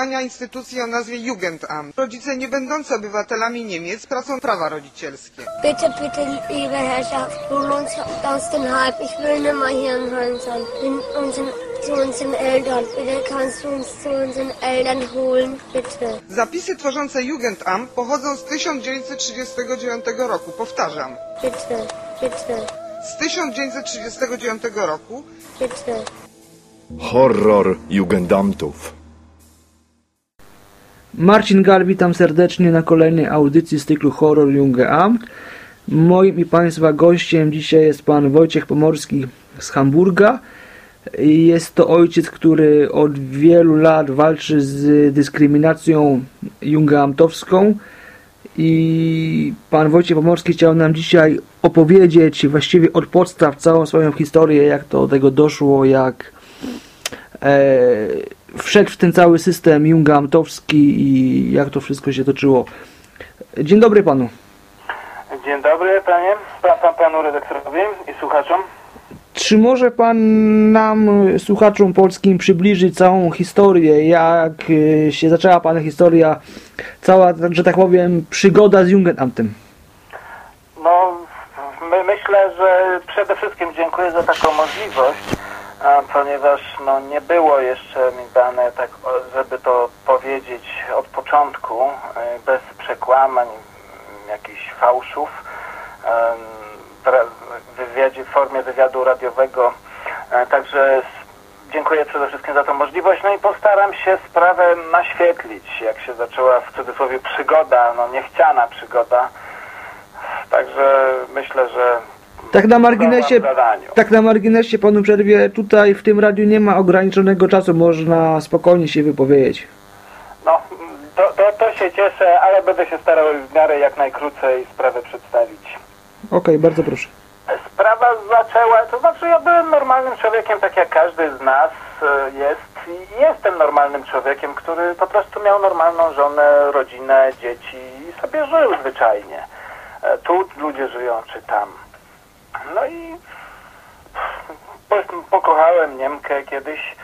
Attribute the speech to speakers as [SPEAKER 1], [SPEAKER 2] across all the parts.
[SPEAKER 1] działania instytucji o nazwie Jugendamt. Rodzice nie będący obywatelami Niemiec tracą prawa rodzicielskie.
[SPEAKER 2] Bitte, bitte, liebe Herrschaft, hol uns aus dem Hype. Ich will nicht mehr hier in Holland sein. Unseren, zu unseren Eltern. Bitte kannst du uns zu unseren Eltern holen, bitte.
[SPEAKER 1] Zapisy tworzące Jugendamt pochodzą z 1939 roku. Powtarzam,
[SPEAKER 2] Bitte, bitte,
[SPEAKER 1] z 1939 roku
[SPEAKER 2] bitte.
[SPEAKER 3] Horror Jugendamtów.
[SPEAKER 4] Marcin Gal, witam serdecznie na kolejnej audycji z cyklu Horror Junge Amt. Moim i Państwa gościem dzisiaj jest Pan Wojciech Pomorski z Hamburga. Jest to ojciec, który od wielu lat walczy z dyskryminacją jungeamtowską i Pan Wojciech Pomorski chciał nam dzisiaj opowiedzieć właściwie od podstaw całą swoją historię, jak to do tego doszło, jak e, wszedł w ten cały system jungamtowski i jak to wszystko się toczyło. Dzień dobry panu.
[SPEAKER 5] Dzień dobry panie, pan, pan, panu redaktorowi i słuchaczom.
[SPEAKER 4] Czy może pan nam, słuchaczom polskim, przybliżyć całą historię, jak e, się zaczęła pana historia, cała, że tak powiem, przygoda z Jugendamtem?
[SPEAKER 5] No, my, myślę, że przede wszystkim dziękuję za taką możliwość, ponieważ no, nie było jeszcze mi dane, tak, żeby to powiedzieć od początku, e, bez przekłamań, m, jakichś fałszów. w wywiadzie, w formie wywiadu radiowego. E, Także dziękuję przede wszystkim za tą możliwość. No i postaram się sprawę naświetlić, jak się zaczęła w cudzysłowie przygoda, no niechciana przygoda. Także myślę, że
[SPEAKER 4] Tak na marginesie, tak na marginesie panu przerwie, tutaj w tym radiu nie ma ograniczonego czasu, można spokojnie się wypowiedzieć.
[SPEAKER 5] No, to, to, to się cieszę, ale będę się starał w miarę jak najkrócej sprawę przedstawić.
[SPEAKER 4] Okej, bardzo proszę.
[SPEAKER 5] Sprawa zaczęła, to znaczy ja byłem normalnym człowiekiem, tak jak każdy z nas e, jest i jestem normalnym człowiekiem, który po prostu miał normalną żonę, rodzinę, dzieci i sobie żył zwyczajnie. E, Tu ludzie żyją, czy tam. No i po, pokochałem Niemkę kiedyś,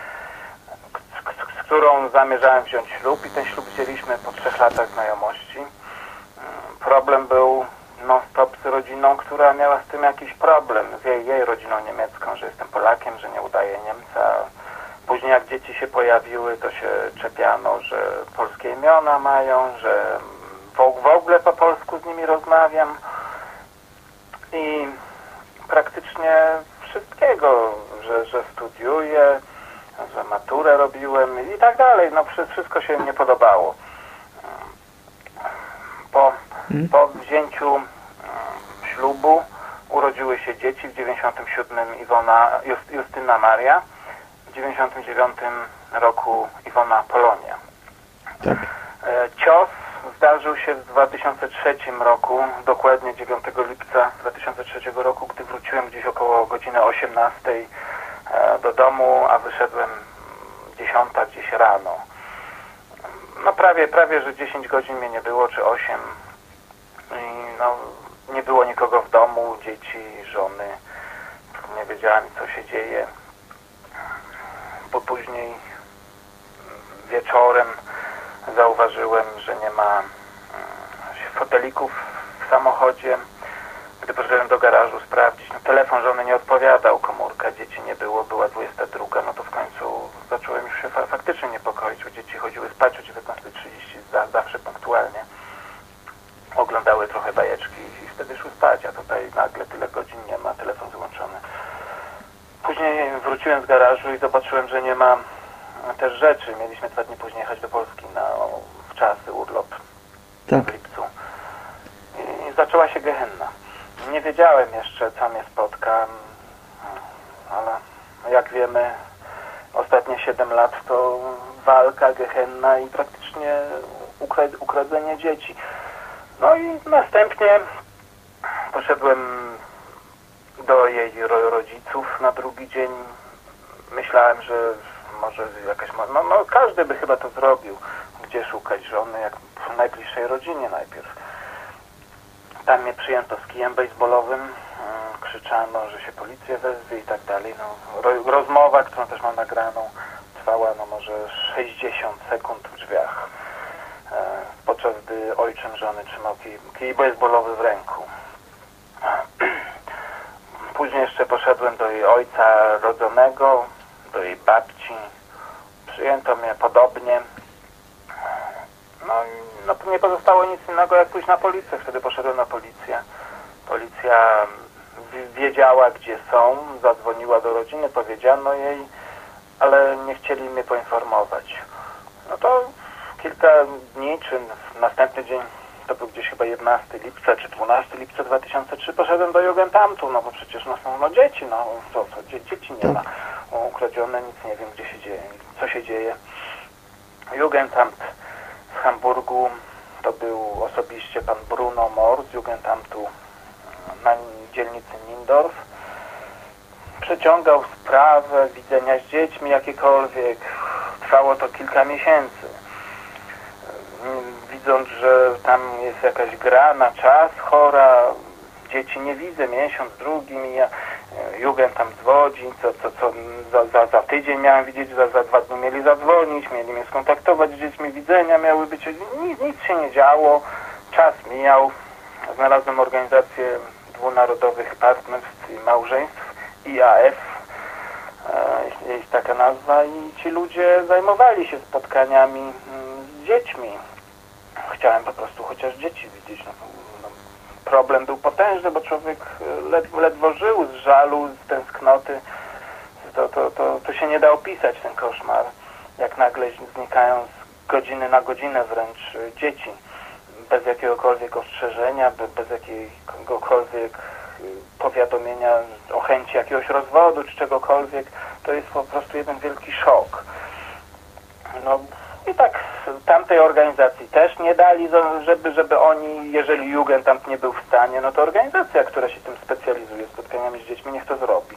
[SPEAKER 5] z którą zamierzałem wziąć ślub i ten ślub wzięliśmy po trzech latach znajomości. Mm, Problem był non-stop z rodziną, która miała z tym jakiś problem, z jej, jej rodziną niemiecką, że jestem Polakiem, że nie udaję Niemca. Później jak dzieci się pojawiły, to się czepiano, że polskie imiona mają, że w ogóle po polsku z nimi rozmawiam. I praktycznie wszystkiego, że, że studiuję, że maturę robiłem i tak dalej. No wszy- wszystko się nie podobało. Po, po wzięciu mm, ślubu urodziły się dzieci. W 97 Iwona, Just, Justyna Maria, w 99 roku Iwona Polonia.
[SPEAKER 4] Tak.
[SPEAKER 5] E, Cios zdarzył się w 2003 roku, dokładnie 9 lipca 2003 roku, gdy wróciłem gdzieś około godziny 18 e, do domu, a wyszedłem 10 gdzieś rano. No prawie, prawie, że 10 godzin mnie nie było, czy 8. I no, nie było nikogo w domu, dzieci, żony. Nie wiedziałem, co się dzieje. Bo później wieczorem zauważyłem, że nie ma mm, fotelików w samochodzie. Gdy poszedłem do garażu sprawdzić, no telefon żony nie odpowiadał, komórka, dzieci nie było, była 22, no to w końcu zacząłem już się fa faktycznie niepokoić, bo dzieci chodziły spać o 19.30 za, zawsze punktualnie. Oglądały trochę bajeczki i wtedy szły spać, a tutaj nagle tyle godzin nie ma, telefon wyłączony. Później wróciłem z garażu i zobaczyłem, że nie ma też rzeczy. Mieliśmy dwa dni później jechać do Polski na czasy urlop
[SPEAKER 4] Tak.
[SPEAKER 5] w lipcu. I zaczęła się gehenna. Nie wiedziałem jeszcze, co mnie spotka, ale jak wiemy, ostatnie 7 lat to walka, gehenna i praktycznie ukra- ukradzenie dzieci. No i następnie poszedłem do jej ro- rodziców na drugi dzień. Myślałem, że może jakaś... No, no każdy by chyba to zrobił. Gdzie szukać żony, jak w najbliższej rodzinie najpierw. Tam mnie przyjęto z kijem baseballowym, mm, krzyczano, że się policję wezwie i tak dalej. No, ro, rozmowa, którą też mam nagraną, trwała no może 60 sekund. sekund w drzwiach, e, podczas gdy ojczym żony trzymał kij, kij baseballowy w ręku. Później jeszcze poszedłem do jej ojca rodzonego, do jej babci. Przyjęto mnie podobnie. No i no, nie pozostało nic innego jak pójść na policję. Wtedy poszedłem na policję. Policja wi- wiedziała gdzie są, zadzwoniła do rodziny, powiedziano jej, ale nie chcieli mnie poinformować. No to kilka dni, czy następny dzień, to był gdzieś chyba 11 lipca, czy 12 lipca 2003, poszedłem do Jugendamtu, no bo przecież no są no dzieci, no co, co, dzie, dzieci nie ma ukradzione, nic nie wiem, gdzie się dzieje, co się dzieje. Jugendamt w Hamburgu to był osobiście pan Bruno Mor z Jugendamtu na dzielnicy Nindorf. Przeciągał sprawę widzenia z dziećmi jakiekolwiek. Trwało to kilka miesięcy. Mm, Widząc, że tam jest jakaś gra na czas, chora, dzieci nie widzę, miesiąc, drugi mija, e, Jugend tam dzwoni, co, co, co za, za, za tydzień miałem widzieć, za, za dwa dni mieli zadzwonić, mieli mnie skontaktować z dziećmi, widzenia miały być, nic, nic się nie działo, czas mijał, znalazłem organizację dwunarodowych partnerstw i małżeństw, IAF, e, jest taka nazwa i ci ludzie zajmowali się spotkaniami mm, z dziećmi. Chciałem po prostu chociaż dzieci widzieć. No, problem był potężny, bo człowiek e, ledwo, ledwo żył z żalu, z tęsknoty. To, to, to, to się nie da opisać, ten koszmar. Jak nagle znikają z godziny na godzinę wręcz dzieci. Bez jakiegokolwiek ostrzeżenia, be- bez jakiegokolwiek e, powiadomienia o chęci jakiegoś rozwodu czy czegokolwiek. To jest po prostu jeden wielki szok. No i tak tamtej organizacji też nie dali, żeby, żeby oni, jeżeli Jugendamt nie był w stanie, no to organizacja, która się tym specjalizuje, spotkaniami z dziećmi, niech to zrobi.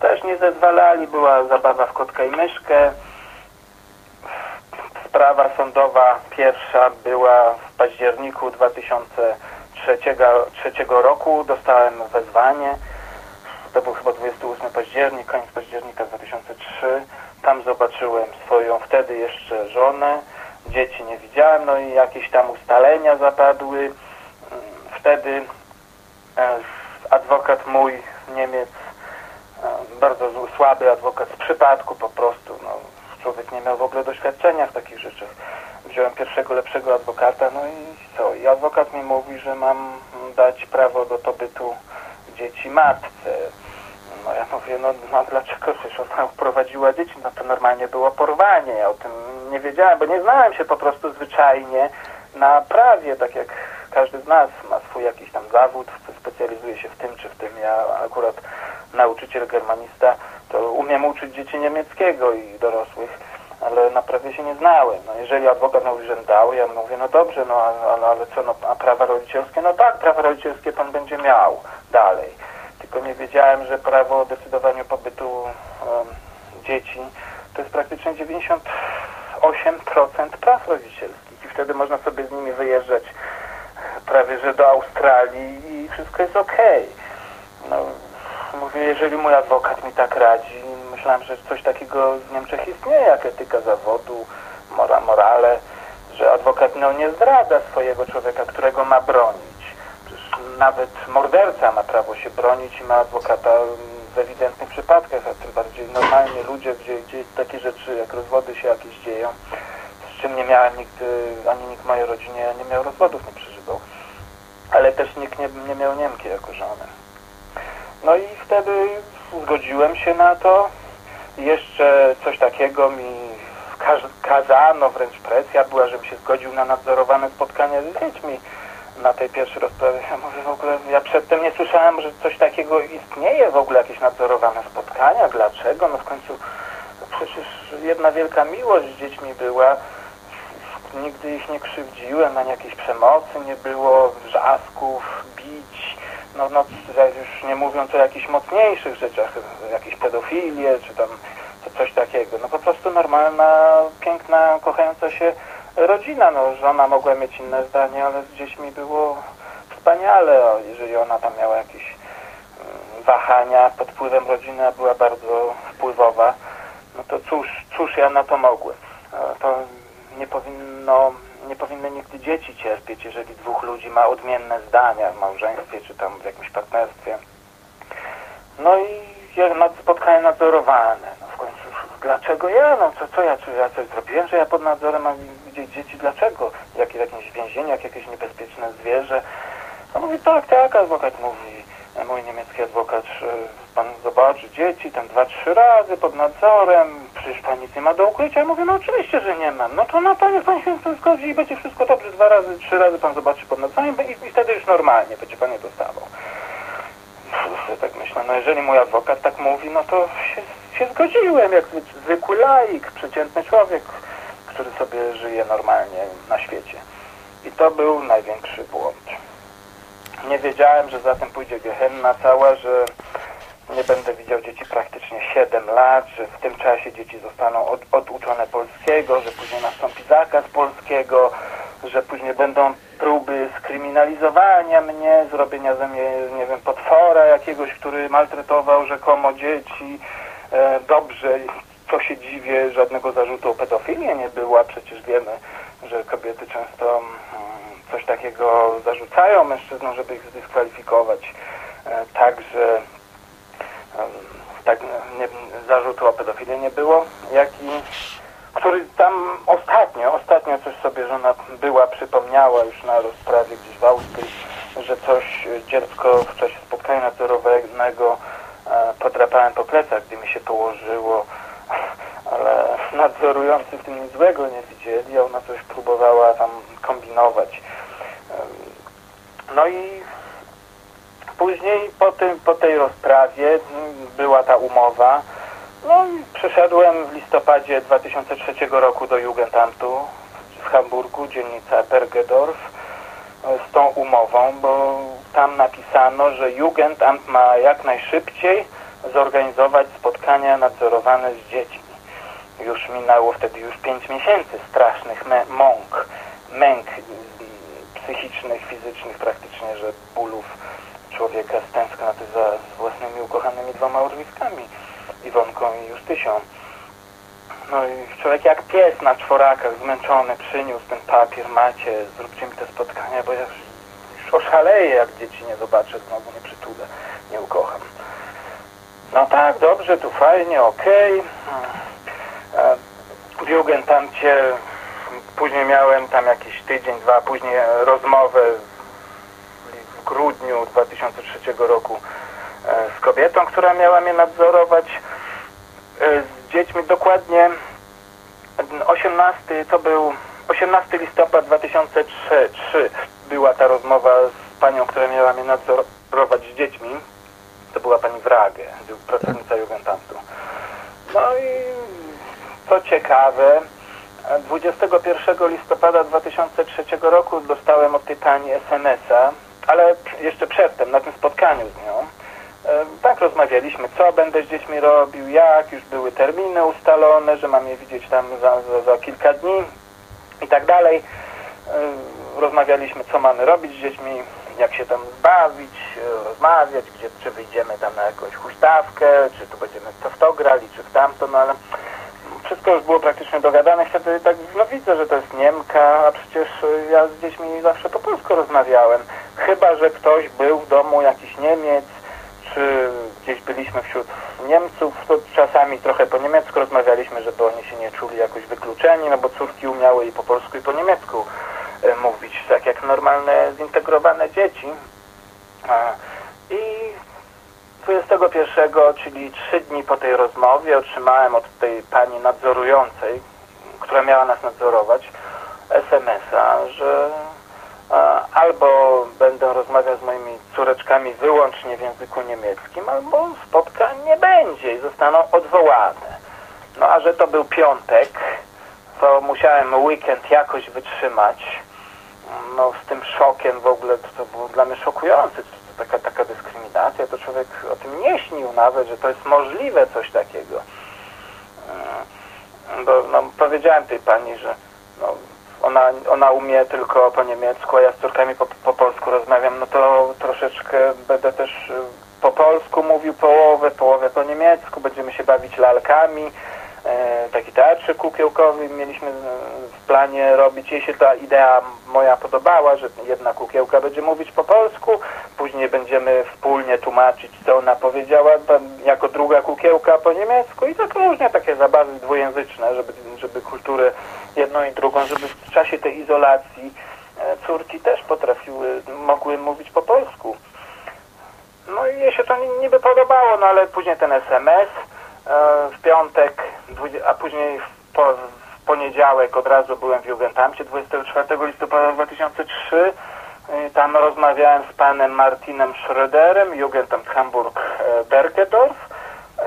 [SPEAKER 5] Też nie zezwalali, była zabawa w kotka i myszkę. Sprawa sądowa pierwsza była w październiku 2003 trzeciego roku. Dostałem wezwanie. To był chyba 28 październik, koniec października 2003. Tam zobaczyłem swoją wtedy jeszcze żonę. Dzieci nie widziałem, no i jakieś tam ustalenia zapadły. Mm, Wtedy e, adwokat mój Niemiec, e, bardzo słaby adwokat z przypadku po prostu, no, człowiek nie miał w ogóle doświadczenia w takich rzeczach. Wziąłem pierwszego lepszego adwokata, no i co? I adwokat mi mówi, że mam dać prawo do pobytu dzieci matce. No ja mówię, no, no dlaczego? Przecież ona uprowadziła dzieci, no to normalnie było porwanie. Ja o tym nie wiedziałem, bo nie znałem się po prostu zwyczajnie na prawie, tak jak każdy z nas ma swój jakiś tam zawód, specjalizuje się w tym czy w tym. Ja akurat nauczyciel germanista, to umiem uczyć dzieci niemieckiego i dorosłych, ale na prawie się nie znałem. No jeżeli adwokat mówi, że dał, ja mówię, no dobrze, no ale, ale co, no, a prawa rodzicielskie? No tak, prawa rodzicielskie pan będzie miał dalej. Tylko nie wiedziałem, że prawo o decydowaniu pobytu dzieci to jest praktycznie 98% praw rodzicielskich i wtedy można sobie z nimi wyjeżdżać prawie że do Australii i wszystko jest okej. No, mówię, jeżeli mój adwokat mi tak radzi, myślałem, że coś takiego w Niemczech istnieje, jak etyka zawodu, mora, morale, że adwokat no, nie zdradza swojego człowieka, którego ma bronić. Nawet morderca ma prawo się bronić i ma adwokata w ewidentnych przypadkach, a tym bardziej normalnie ludzie, gdzie, gdzie takie rzeczy jak rozwody się jakieś dzieją, z czym nie miałem nigdy, ani nikt w mojej rodzinie nie miał rozwodów, nie przeżywał. Ale też nikt nie, nie miał Niemki jako żony. No i wtedy zgodziłem się na to. Jeszcze coś takiego mi kazano, wręcz presja była, żebym się zgodził na nadzorowane spotkania z dziećmi na tej pierwszej rozprawie. Ja w ogóle, ja przedtem nie słyszałem, że coś takiego istnieje, w ogóle jakieś nadzorowane spotkania. Dlaczego? No w końcu przecież jedna wielka miłość z dziećmi była. Nigdy ich nie krzywdziłem, ani jakiejś przemocy nie było, wrzasków, bić. No, no już nie mówiąc o jakichś mocniejszych rzeczach, jakieś pedofilie, czy tam co- coś takiego. No po prostu normalna, piękna, kochająca się rodzina. No żona mogła mieć inne zdanie, ale z dziećmi było wspaniale. Jeżeli ona tam miała jakieś mm, wahania pod wpływem rodziny, a była bardzo wpływowa, no to cóż, cóż ja na to mogłem. E, To nie powinno, nie powinny nigdy dzieci cierpieć, jeżeli dwóch ludzi ma odmienne zdania w małżeństwie czy tam w jakimś partnerstwie. No i nad, spotkanie nadzorowane. No dlaczego ja? No co, co ja, czy ja coś zrobiłem, że ja pod nadzorem mam widzieć dzieci? Dlaczego? Jakie jakieś więzienie, jak jakieś niebezpieczne zwierzę? No mówi, tak, tak, adwokat mówi, mój niemiecki adwokat, pan zobaczy dzieci tam dwa, trzy razy pod nadzorem, przecież pan nic nie ma do ukrycia. Ja mówię, no oczywiście, że nie mam. No to na panie pan się z tym zgodzi i będzie wszystko dobrze. Dwa razy, trzy razy pan zobaczy pod nadzorem i, i wtedy już normalnie będzie pan nie dostawał. Tak myślę, no jeżeli mój adwokat tak mówi, no to się, się zgodziłem, jak zwy- zwykły laik, przeciętny człowiek, który sobie żyje normalnie na świecie. I to był największy błąd. Nie wiedziałem, że za tym pójdzie gehenna cała, że nie będę widział dzieci praktycznie 7 lat, że w tym czasie dzieci zostaną od, oduczone polskiego, że później nastąpi zakaz polskiego, że później będą próby skryminalizowania mnie, zrobienia ze mnie, nie wiem, potwora jakiegoś, który maltretował rzekomo dzieci. E, dobrze, co się dziwię, żadnego zarzutu o pedofilię nie było, a przecież wiemy, że kobiety często mm, coś takiego zarzucają mężczyznom, żeby ich zdyskwalifikować. E, Także tak zarzutu o pedofilię nie było, jak i który tam ostatnio, ostatnio coś sobie żona była, przypomniała już na rozprawie gdzieś w Austrii, że coś e, dziecko w czasie spotkania nadzorowanego e, podrapałem po plecach, gdy mi się położyło, ale nadzorujący w tym nic złego nie widzieli, a ona coś próbowała tam kombinować. No i później po, tym, po tej rozprawie m, była ta umowa, no i przyszedłem w listopadzie 2003 roku do Jugendamtu w Hamburgu, dzielnica Bergedorf, e, z tą umową, bo tam napisano, że Jugendamt ma jak najszybciej zorganizować spotkania nadzorowane z dziećmi. Już minęło wtedy już pięć miesięcy strasznych mąk, męk mm, psychicznych, fizycznych praktycznie, że bólów człowieka z tęsknoty za własnymi ukochanymi dwoma urwiskami. Iwonką i Justysią. No i człowiek jak pies na czworakach, zmęczony, przyniósł ten papier, macie, zróbcie mi te spotkania, bo ja już, już oszaleję, jak dzieci nie zobaczę, znowu nie przytulę, nie ukocham. No tak, dobrze, tu fajnie, okej. E, W Jugendamcie później miałem tam jakiś tydzień, dwa, później rozmowę w- grudniu 2003 roku e, z kobietą, która miała mnie nadzorować dziećmi dokładnie 18 to był 18 listopad 2003 3 była ta rozmowa z panią, która miała mnie nadzorować z dziećmi. To była pani Wrage, pracownica Jugendamtu no i co ciekawe 21 listopada 2003 roku dostałem od tej pani SMS-a ale jeszcze przedtem, na tym spotkaniu z nią Tak rozmawialiśmy, co będę z dziećmi robił, jak, już były terminy ustalone, że mam je widzieć tam za, za, za kilka dni i tak dalej. Rozmawialiśmy, co mamy robić z dziećmi, jak się tam bawić, e, rozmawiać, gdzie, czy wyjdziemy tam na jakąś huśtawkę, czy tu będziemy to w to grali, czy w tamto, no ale wszystko już było praktycznie dogadane. Wtedy tak, no widzę, że to jest Niemka, a przecież e, ja z dziećmi zawsze po polsku rozmawiałem. Chyba, że ktoś był w domu jakiś Niemiec, gdzieś byliśmy wśród Niemców, to czasami trochę po niemiecku rozmawialiśmy, żeby oni się nie czuli jakoś wykluczeni, no bo córki umiały i po polsku i po niemiecku e, mówić, tak jak normalne zintegrowane dzieci. I 21, czyli trzy dni po tej rozmowie otrzymałem od tej pani nadzorującej, która miała nas nadzorować, SMS-a, że albo będę rozmawiał z moimi córeczkami wyłącznie w języku niemieckim, albo spotkań nie będzie i zostaną odwołane. No a że to był piątek, to musiałem weekend jakoś wytrzymać. No z tym szokiem w ogóle to, to było dla mnie szokujące. To, taka, taka dyskryminacja, to człowiek o tym nie śnił nawet, że to jest możliwe coś takiego. Mm, Bo no, powiedziałem tej pani, że no, ona, ona umie tylko po niemiecku, a ja z córkami po, po polsku rozmawiam, no to troszeczkę będę też y, po polsku mówił połowę, połowę po niemiecku, będziemy się bawić lalkami, taki teatrze kukiełkowy mieliśmy e, w planie robić. Jej się ta idea moja podobała, że jedna kukiełka będzie mówić po polsku, później będziemy wspólnie tłumaczyć, co ona powiedziała, jako druga kukiełka po niemiecku i tak różnie takie zabawy dwujęzyczne, żeby, żeby kulturę jedną i drugą, żeby w czasie tej izolacji e, córki też potrafiły, mogły mówić po polsku. No i jej się to ni- niby podobało, no ale później ten SMS e, w piątek, a później w, po, w poniedziałek od razu byłem w Jugendamcie 24 listopada 2003. I Tam rozmawiałem z panem Martinem Schröderem, Jugendamt Hamburg e.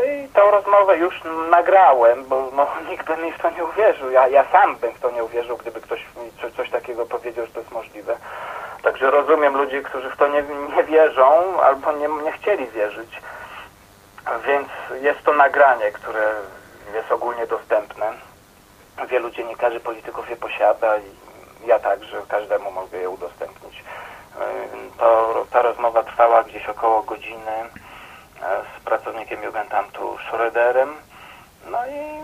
[SPEAKER 5] I tą rozmowę już nagrałem, bo no, nikt by mi w to nie uwierzył. Ja, ja sam bym w to nie uwierzył, gdyby ktoś mi co, coś takiego powiedział, że to jest możliwe. Także rozumiem ludzi, którzy w to nie, nie wierzą albo nie, nie chcieli wierzyć. Więc jest to nagranie, które jest ogólnie dostępne. Wielu dziennikarzy, polityków je posiada i ja także każdemu mogę je udostępnić. Ym, To, ta rozmowa trwała gdzieś około godziny e, z pracownikiem Jugendamtu Schröderem. No i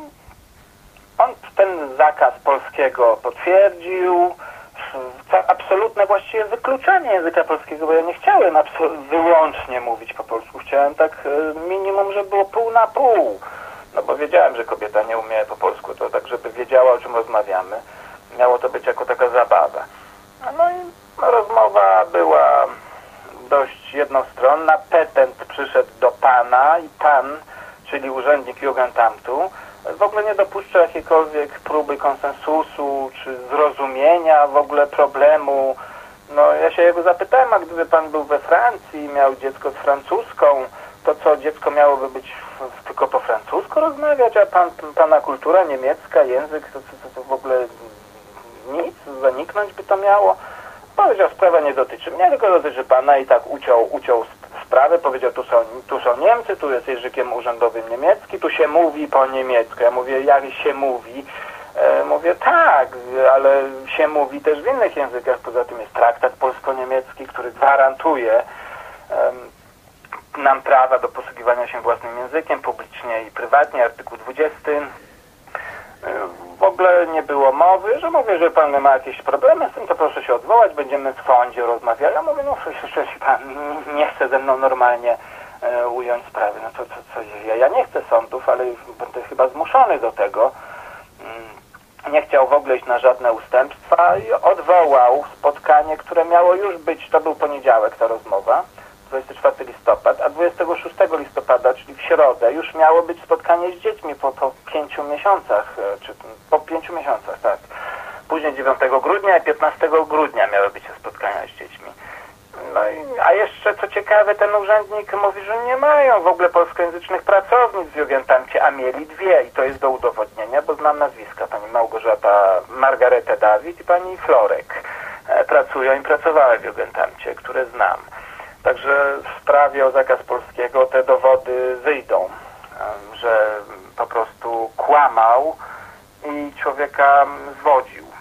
[SPEAKER 5] on ten zakaz polskiego potwierdził. Absolutne właściwie wykluczenie języka polskiego, bo ja nie chciałem wyłącznie mówić po polsku. Chciałem tak e, minimum, żeby było pół na pół. No bo wiedziałem, że kobieta nie umie po polsku, to tak, żeby wiedziała, o czym rozmawiamy. Miało to być jako taka zabawa. No i rozmowa była dość jednostronna. Petent przyszedł do pana i pan, czyli urzędnik Jugendamtu, w ogóle nie dopuszcza jakiejkolwiek próby konsensusu czy zrozumienia w ogóle problemu. No ja się jego zapytałem, a gdyby pan był we Francji i miał dziecko z francuską, to co, dziecko miałoby być tylko po francusku rozmawiać, a pan, pana kultura niemiecka, język, to, to, to, to w ogóle nic, zaniknąć by to miało. Powiedział, sprawa nie dotyczy mnie, tylko dotyczy pana i tak uciął, uciął sp- sprawę, powiedział, tu są, tu są Niemcy, tu jest językiem urzędowym niemiecki, tu się mówi po niemiecku. Ja mówię, jak się mówi? E, mówię, tak, ale się mówi też w innych językach, poza tym jest traktat polsko-niemiecki, który gwarantuje nam prawa do posługiwania się własnym językiem publicznie i prywatnie, artykuł 20. W ogóle nie było mowy, że mówię, że pan ma jakieś problemy z tym, to proszę się odwołać, będziemy w sądzie rozmawiali. Ja mówię, no jeśli pan nie chce ze mną normalnie e, ująć sprawy, no to co, co ja, ja nie chcę sądów, ale będę chyba zmuszony do tego. Mm, Nie chciał w ogóle iść na żadne ustępstwa i odwołał spotkanie, które miało już być, to był poniedziałek ta rozmowa, 24 listopad, a 26 listopada, czyli w środę, już miało być spotkanie z dziećmi po, po pięciu miesiącach, e, czy po pięciu miesiącach, tak. Później 9 grudnia i 15 grudnia miały być spotkania z dziećmi. No i, a jeszcze co ciekawe, ten urzędnik mówi, że nie mają w ogóle polskojęzycznych pracownic w Jugendamcie, a mieli dwie i to jest do udowodnienia, bo znam nazwiska, pani Małgorzata Margaretę Dawid i pani Florek. E, pracują i pracowały w Jugendamcie, które znam. Także w sprawie o zakaz polskiego te dowody wyjdą, że po prostu kłamał i człowieka zwodził.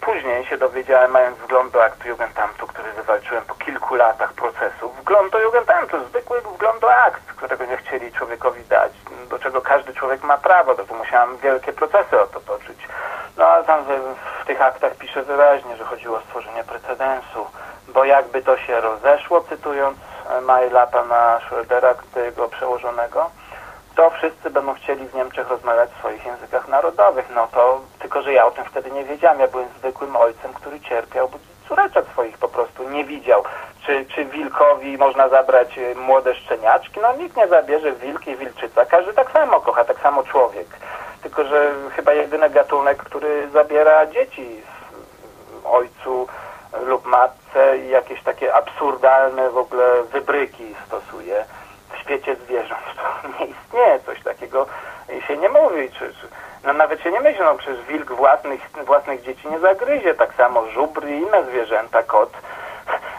[SPEAKER 5] Później się dowiedziałem, mając wgląd do aktu Jugendamtu, który wywalczyłem po kilku latach procesu. Wgląd do Jugendamtu, zwykły wgląd do akt, którego nie chcieli człowiekowi dać, do czego każdy człowiek ma prawo, to musiałem wielkie procesy o to toczyć. No ale tam w, tych aktach pisze wyraźnie, że chodziło o stworzenie precedensu, bo jakby to się rozeszło, cytując e, maila pana Schrödera, tego przełożonego, to wszyscy będą chcieli w Niemczech rozmawiać w swoich językach narodowych. No to, tylko że ja o tym wtedy nie wiedziałem. Ja byłem zwykłym ojcem, który cierpiał, bo córeczek swoich po prostu nie widział. Czy, czy wilkowi można zabrać e, młode szczeniaczki? No nikt nie zabierze wilki i wilczyca. Każdy tak samo kocha, tak samo człowiek. Tylko, że chyba jedyny gatunek, który zabiera dzieci ojcu lub matce i jakieś takie absurdalne w ogóle wybryki stosuje świecie zwierząt. To nie istnieje coś takiego się nie mówi. Czy, czy, no nawet się nie myśli, no przecież wilk własnych, własnych dzieci nie zagryzie. Tak samo żubr i inne zwierzęta, kot.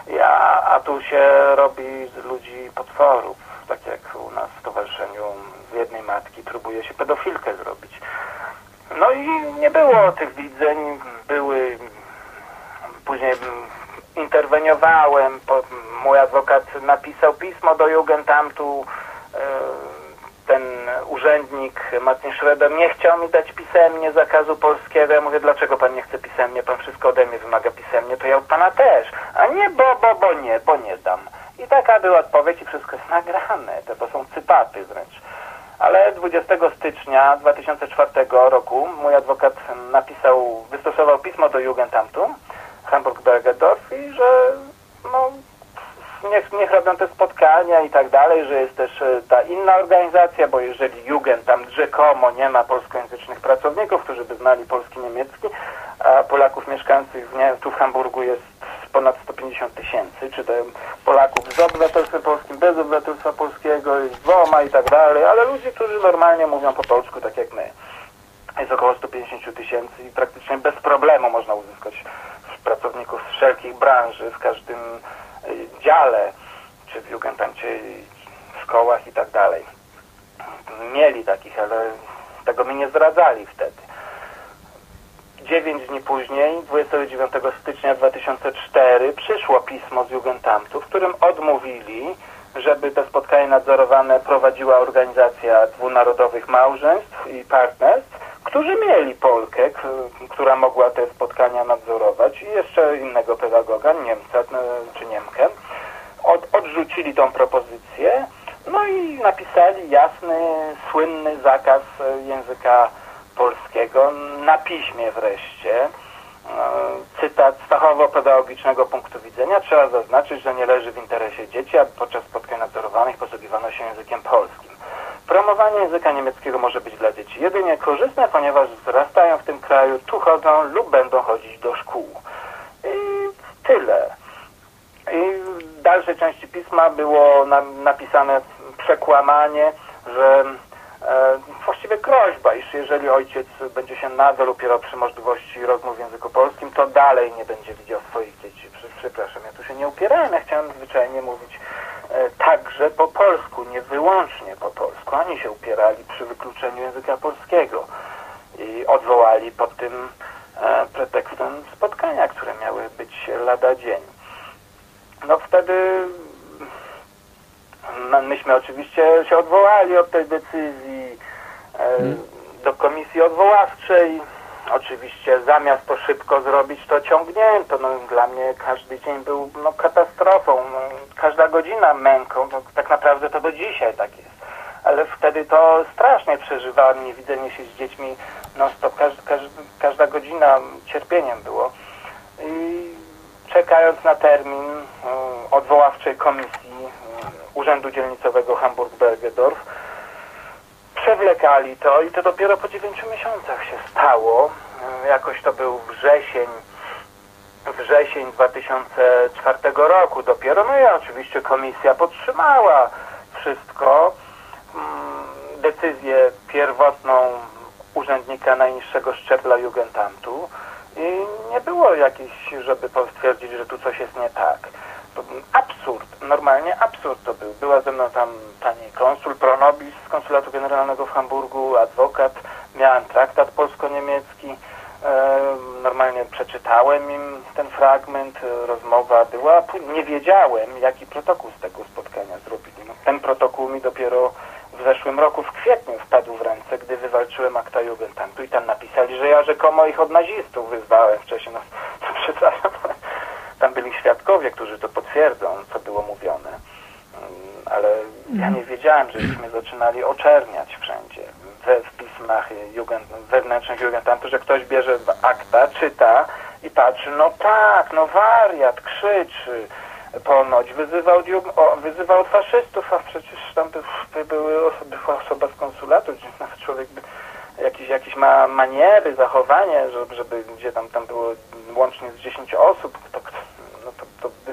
[SPEAKER 5] Ja, a tu się robi z ludzi potworów. Tak jak u nas w stowarzyszeniu z jednej matki próbuje się pedofilkę zrobić. No i nie było tych widzeń, były później interweniowałem, po, mój adwokat napisał pismo do Jugendamtu, e, ten urzędnik Martin Schroeder nie chciał mi dać pisemnie zakazu polskiego. Ja mówię, dlaczego pan nie chce pisemnie? Pan wszystko ode mnie wymaga pisemnie, to ja od pana też. A nie, bo, bo, bo nie, bo nie dam. I taka była odpowiedź i wszystko jest nagrane. To, to są cytaty wręcz. Ale 20 stycznia 2004 roku mój adwokat napisał, wystosował pismo do Jugendamtu Hamburg-Bergedorf i że no, niech, niech robią te spotkania i tak dalej, że jest też e, ta inna organizacja, bo jeżeli Jugend tam rzekomo nie ma polskojęzycznych pracowników, którzy by znali polski niemiecki, a Polaków mieszkających nie, tu w Hamburgu jest ponad 150 tysięcy, czy to Polaków z obywatelstwem polskim, bez obywatelstwa polskiego, z dwoma i tak dalej, ale ludzi, którzy normalnie mówią po polsku, tak jak my. Jest około 150 tysięcy i praktycznie bez problemu można uzyskać pracowników z wszelkich branży, w każdym y, dziale, czy w Jugendamcie, w szkołach i tak dalej. Mieli takich, ale tego mi nie zdradzali wtedy. 9 dni później, 29 stycznia 2004, przyszło pismo z Jugendamtu, w którym odmówili, żeby te spotkania nadzorowane prowadziła organizacja dwunarodowych małżeństw i partnerstw, którzy mieli Polkę, która mogła te spotkania nadzorować i jeszcze innego pedagoga, Niemca e, czy Niemkę. Od, odrzucili tą propozycję, no i napisali jasny, słynny zakaz e, języka polskiego na piśmie wreszcie. E, Cytat z fachowo-pedagogicznego punktu widzenia trzeba zaznaczyć, że nie leży w interesie dzieci, aby podczas spotkań nadzorowanych posługiwano się językiem polskim. Promowanie języka niemieckiego może być dla dzieci jedynie korzystne, ponieważ wzrastają w tym kraju, tu chodzą lub będą chodzić do szkół. I tyle. I w dalszej części pisma było na, napisane przekłamanie, że e, właściwie groźba, iż jeżeli ojciec będzie się nadal upierał przy możliwości rozmów w języku polskim, to dalej nie będzie widział swoich dzieci. Przepraszam, ja tu się nie upierałem, ja chciałem zwyczajnie mówić także po polsku, nie wyłącznie po polsku. Oni się upierali przy wykluczeniu języka polskiego i odwołali pod tym e, pretekstem spotkania, które miały być lada dzień. No wtedy no, myśmy oczywiście się odwołali od tej decyzji e, do komisji odwoławczej. Oczywiście zamiast to szybko zrobić, to ciągnięto. No, dla mnie każdy dzień był no, katastrofą. No, każda godzina męką. No, tak naprawdę to do dzisiaj tak jest. Ale wtedy to strasznie przeżywałem niewidzenie się z dziećmi non stop. Każ, każ, każda godzina cierpieniem było. I czekając na termin y, odwoławczej komisji y, Urzędu Dzielnicowego Hamburg-Bergedorf, przewlekali to i to dopiero po 9 miesiącach się stało. Y, Jakoś to był wrzesień, wrzesień 2004 roku dopiero. No i oczywiście komisja podtrzymała wszystko. Mm, Decyzję pierwotną urzędnika najniższego szczebla Jugendamtu i nie było jakiejś, żeby stwierdzić, że tu coś jest nie tak. Absurd, normalnie absurd to był. Była ze mną tam pani konsul Pronobis z konsulatu generalnego w Hamburgu, adwokat, miałem traktat polsko-niemiecki, normalnie przeczytałem im ten fragment, rozmowa była, nie wiedziałem jaki protokół z tego spotkania zrobili. No, ten protokół mi dopiero w zeszłym roku, w kwietniu wpadł w ręce, gdy wywalczyłem akta Jugendamtu i tam napisali, że ja rzekomo ich od nazistów wyzwałem wcześniej. No, to przepraszam, tam byli świadkowie, którzy to potwierdzą, co było mówione. Mm, Ale ja nie wiedziałem, żeśmy zaczynali oczerniać wszędzie, we, w pismach Jugend, wewnętrznych Jugendamtu, że ktoś bierze akta, czyta i patrzy, no tak, no wariat, krzyczy, ponoć wyzywał, wyzywał faszystów, a przecież tam by, by były osoby, była osoba z konsulatu, gdzie nawet człowiek by jakieś, jakieś ma maniery, zachowanie, żeby, żeby gdzie tam, tam było łącznie z 10 osób, to, to, no to, to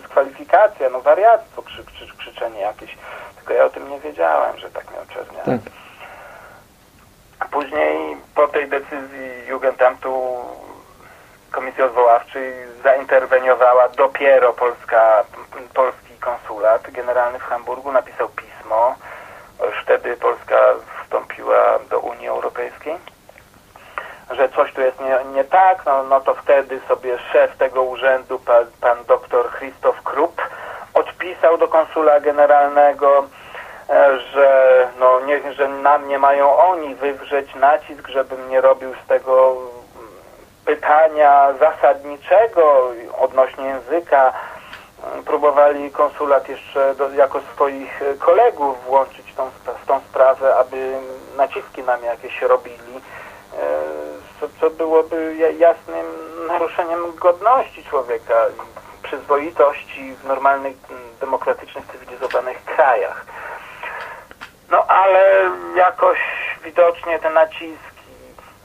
[SPEAKER 5] dyskwalifikacja, no wariactwo, krzy, krzy, krzyczenie jakieś. Tylko ja o tym nie wiedziałem, że tak mnie oczerniałem.
[SPEAKER 4] Tak.
[SPEAKER 5] Później po tej decyzji Jugendamtu Komisji Odwoławczej zainterweniowała dopiero polska, polski konsulat generalny w Hamburgu, napisał pismo. Już wtedy Polska wstąpiła do Unii Europejskiej, że coś tu jest nie, nie tak, no, no to wtedy sobie szef tego urzędu, pan, pan doktor Christoph Krupp, odpisał do konsula generalnego e, że, no, nie, że na mnie mają oni wywrzeć nacisk, żebym nie robił z tego pytania zasadniczego odnośnie języka. Próbowali konsulat jeszcze do, jako swoich kolegów włączyć tą, w tą sprawę, aby naciski na mnie jakieś robili, e, co, co byłoby ja- jasnym naruszeniem godności człowieka, i przyzwoitości w normalnych, mm, demokratycznych, cywilizowanych krajach. No ale jakoś widocznie te naciski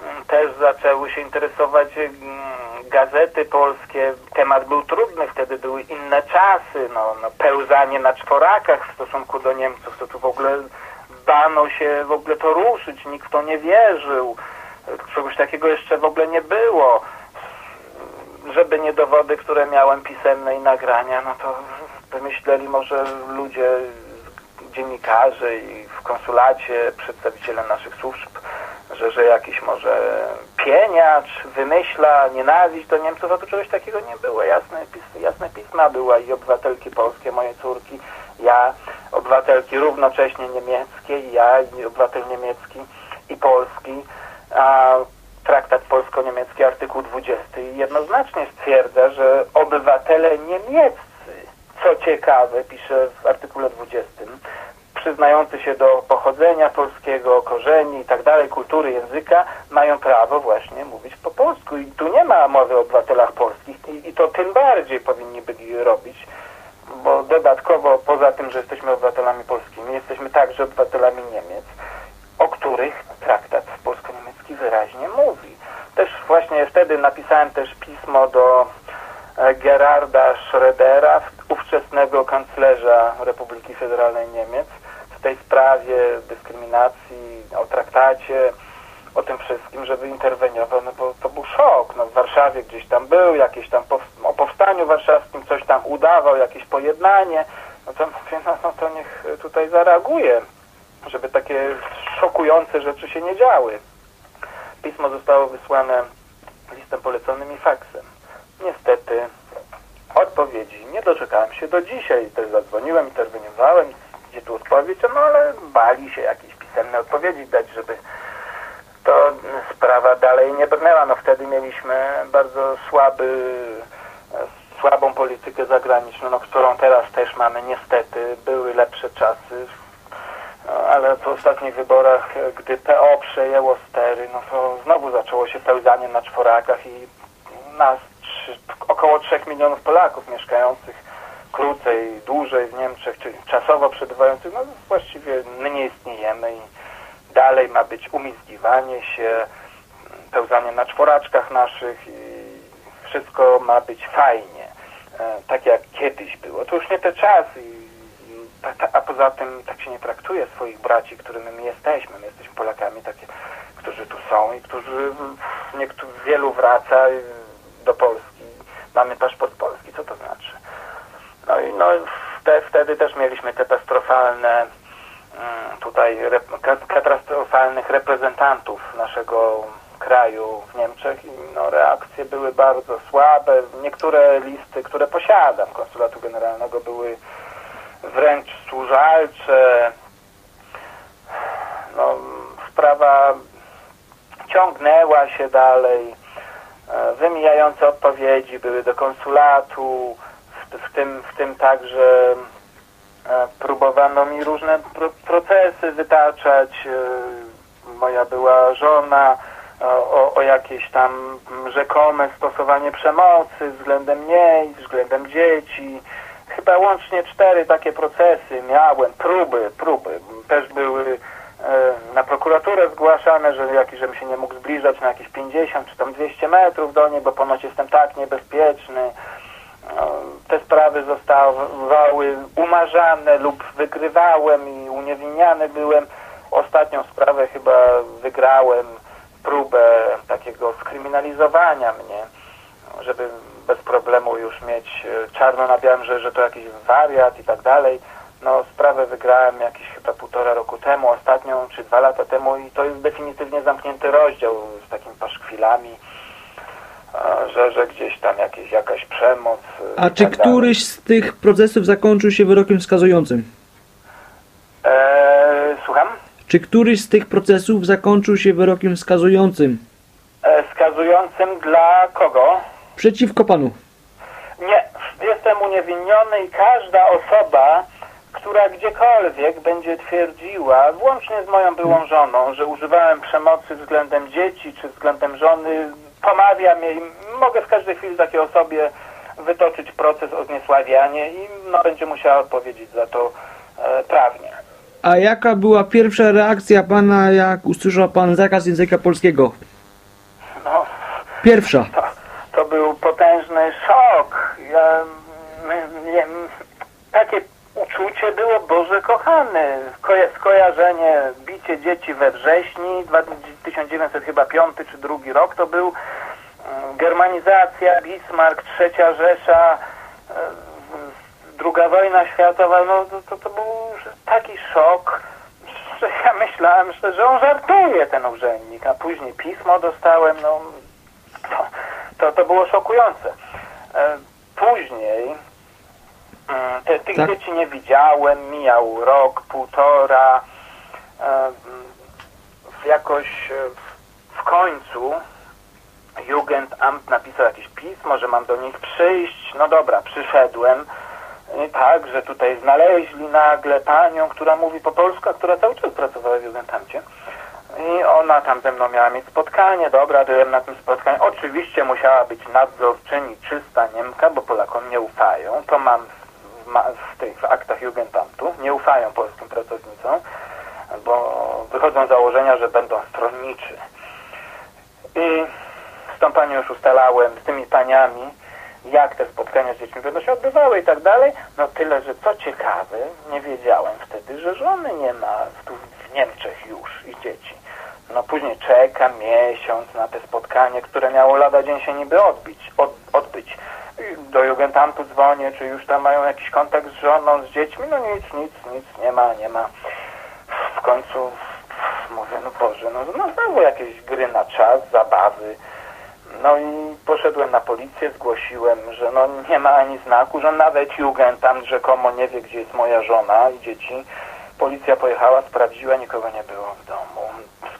[SPEAKER 5] mm, też zaczęły się interesować mm, gazety polskie. Temat był trudny, wtedy były inne czasy. No, no, pełzanie na czworakach w stosunku do Niemców, to tu w ogóle bano się w ogóle to ruszyć, nikt w to nie wierzył. Czegoś takiego jeszcze w ogóle nie było. Żeby nie dowody, które miałem pisemne i nagrania, no to wymyśleli może ludzie, dziennikarze i w konsulacie, przedstawiciele naszych służb, że, że jakiś może pieniacz wymyśla nienawiść do Niemców, a tu czegoś takiego nie było. Jasne, pis, jasne pisma była i obywatelki polskie, moje córki, ja, obywatelki równocześnie niemieckie, ja, i obywatel niemiecki i polski, a traktat polsko-niemiecki, artykuł 20 jednoznacznie stwierdza, że obywatele niemieccy, co ciekawe, pisze w artykule 20, przyznający się do pochodzenia polskiego, korzeni i tak dalej, kultury, języka, mają prawo właśnie mówić po polsku. I tu nie ma mowy o obywatelach polskich i, i to tym bardziej powinni byli robić, bo dodatkowo poza tym, że jesteśmy obywatelami polskimi, jesteśmy także obywatelami Niemiec, o których traktat polsko-niemiecki wyraźnie mówi. Też właśnie wtedy napisałem też pismo do e, Gerarda Schrödera, ówczesnego kanclerza Republiki Federalnej Niemiec, w tej sprawie dyskryminacji, o traktacie, o tym wszystkim, żeby interweniował, no bo to był szok. No w Warszawie gdzieś tam był, jakieś tam o powstaniu warszawskim coś tam udawał, jakieś pojednanie, no to mówię, no, no to niech tutaj zareaguje, żeby takie szokujące rzeczy się nie działy. Pismo zostało wysłane listem poleconym i faksem. Niestety odpowiedzi nie doczekałem się do dzisiaj. Też zadzwoniłem, interweniowałem, gdzie tu odpowiedź, no ale bali się jakieś pisemne odpowiedzi dać, żeby to sprawa dalej nie brnęła. No wtedy mieliśmy bardzo słaby, słabą politykę zagraniczną, no, którą teraz też mamy niestety. Były lepsze czasy, ale po ostatnich wyborach, e, gdy PO przejęło stery, no to znowu zaczęło się pełzanie na czworakach i nas trzy, około 3 milionów Polaków mieszkających krócej, dłużej w Niemczech, czyli czasowo przebywających, no właściwie my nie istniejemy i dalej ma być umizgiwanie się, pełzanie na czworaczkach naszych i wszystko ma być fajnie, e, tak jak kiedyś było. To już nie te czasy, a poza tym tak się nie traktuje swoich braci, którymi my jesteśmy. My jesteśmy Polakami, takie, którzy tu są i którzy niektórzy, wielu wraca do Polski. Mamy paszport polski, co to znaczy? No i no, te, wtedy też mieliśmy katastrofalne mm, tutaj rep, ka- katastrofalnych reprezentantów naszego kraju w Niemczech i no, reakcje były bardzo słabe. Niektóre listy, które posiadam konsulatu generalnego były wręcz służalcze. No, sprawa ciągnęła się dalej. E, Wymijające odpowiedzi były do konsulatu, w, w, tym, w tym także e, próbowano mi różne pro, procesy wytaczać. E, moja była żona o, o jakieś tam rzekome stosowanie przemocy względem mnie i względem dzieci. Chyba łącznie cztery takie procesy miałem, próby, próby. Też były e, na prokuraturę zgłaszane, że jakiś, żebym się nie mógł zbliżać na jakieś 50 czy tam 200 metrów do niej, bo ponoć jestem tak niebezpieczny. No, Te sprawy zostawały umarzane lub wygrywałem i uniewinniany byłem. Ostatnią sprawę chyba wygrałem, próbę takiego skryminalizowania mnie, żeby bez problemu już mieć e, czarno na białym, że, że to jakiś wariat i tak dalej. No sprawę wygrałem jakieś chyba półtora roku temu, ostatnią czy dwa lata temu i to jest definitywnie zamknięty rozdział z takimi paszkwilami, że, że gdzieś tam jakieś, jakaś przemoc. e,
[SPEAKER 4] A czy
[SPEAKER 5] tak dalej.
[SPEAKER 4] któryś z tych procesów zakończył się wyrokiem skazującym?
[SPEAKER 5] E, Słucham?
[SPEAKER 4] Czy któryś z tych procesów zakończył się wyrokiem skazującym?
[SPEAKER 5] E, skazującym dla kogo?
[SPEAKER 4] Przeciwko panu.
[SPEAKER 5] Nie, jestem uniewinniony i każda osoba, która gdziekolwiek będzie twierdziła, włącznie z moją byłą żoną, że używałem przemocy względem dzieci czy względem żony, pomawiam jej, mogę w każdej chwili takiej osobie wytoczyć proces o zniesławianie i no, będzie musiała odpowiedzieć za to e, prawnie.
[SPEAKER 4] A jaka była pierwsza reakcja pana, jak usłyszał pan zakaz języka polskiego?
[SPEAKER 5] No,
[SPEAKER 4] Pierwsza.
[SPEAKER 5] to, to był potężny szok. Ja, nie, takie uczucie było Boże kochany. Koja skojarzenie bicie dzieci we wrześni, dwa- 1905 czy drugi rok to był mm, germanizacja, Bismarck, trzecia Rzesza, e, druga wojna światowa, no to, to, był taki szok, że ja myślałem, że on żartuje ten urzędnik, a później pismo dostałem, no to, to, to było szokujące. E, Później mm, te, tych
[SPEAKER 4] Tak.
[SPEAKER 5] dzieci nie widziałem, mijał rok, półtora. e, Jakoś e, w- końcu Jugendamt napisał jakieś pismo, że mam do nich przyjść. No dobra, przyszedłem. Tak, że tutaj znaleźli nagle panią, która mówi po polsku, a która cały czas pracowała w Jugendamcie. I ona tam ze mną miała mieć spotkanie, dobra, byłem na tym spotkaniu. Oczywiście musiała być nadzorczyni czysta Niemka, bo Polakom nie ufają. To mam w, w tych w aktach Jugendamtu. Nie ufają polskim pracownicom, bo wychodzą z założenia, że będą stronniczy. I z tą panią już ustalałem, z tymi paniami, jak te spotkania z dziećmi będą się odbywały i tak dalej. No tyle, że co ciekawe, nie wiedziałem wtedy, że żony nie ma w Niemczech już i dzieci. No później czekam miesiąc na te spotkanie, które miało lada dzień się niby odbić, od, odbyć. Do Jugendamtu dzwonię, czy już tam mają jakiś kontakt z żoną, z dziećmi. No nic, nic, nic, nie ma, nie ma. W końcu mówię, no Boże, no, no znowu jakieś gry na czas, zabawy. No i poszedłem na policję, zgłosiłem, że no nie ma ani znaku, że nawet Jugendamt rzekomo nie wie, gdzie jest moja żona i dzieci. Policja pojechała, sprawdziła, nikogo nie było w domu.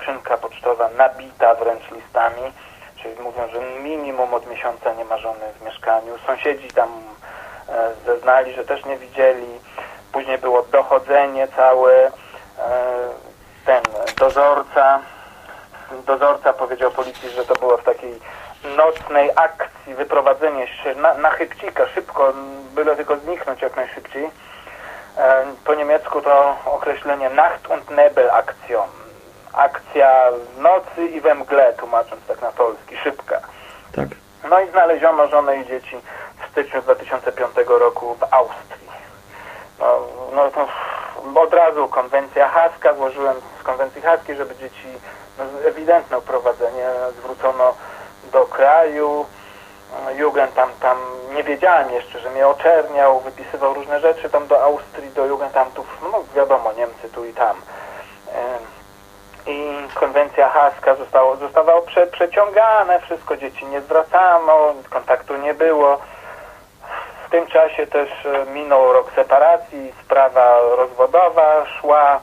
[SPEAKER 5] Skrzynka pocztowa nabita wręcz listami, czyli mówią, że minimum od miesiąca nie ma żony w mieszkaniu. Sąsiedzi tam e, zeznali, że też nie widzieli. Później było dochodzenie całe. E, ten dozorca dozorca powiedział policji, że to było w takiej nocnej akcji, wyprowadzenie się na, na chybcika, szybko, byle tylko zniknąć jak najszybciej. E, po niemiecku to określenie Nacht und Nebel Aktion. Akcja w nocy i we mgle, tłumacząc tak na polski, szybka.
[SPEAKER 4] Tak.
[SPEAKER 5] No i znaleziono żonę i dzieci w styczniu 2005 roku w Austrii. No, no to od razu konwencja haska, złożyłem z konwencji haskiej, żeby dzieci, no, ewidentne uprowadzenie zwrócono do kraju. Jugend tam, tam nie wiedziałem jeszcze, że mnie oczerniał, wypisywał różne rzeczy tam do Austrii, do Jugendamtów, no wiadomo, Niemcy tu i tam. I konwencja haska zostało, zostawało prze, przeciągane, wszystko dzieci nie zwracano, kontaktu nie było. W tym czasie też e, minął rok separacji, sprawa rozwodowa szła,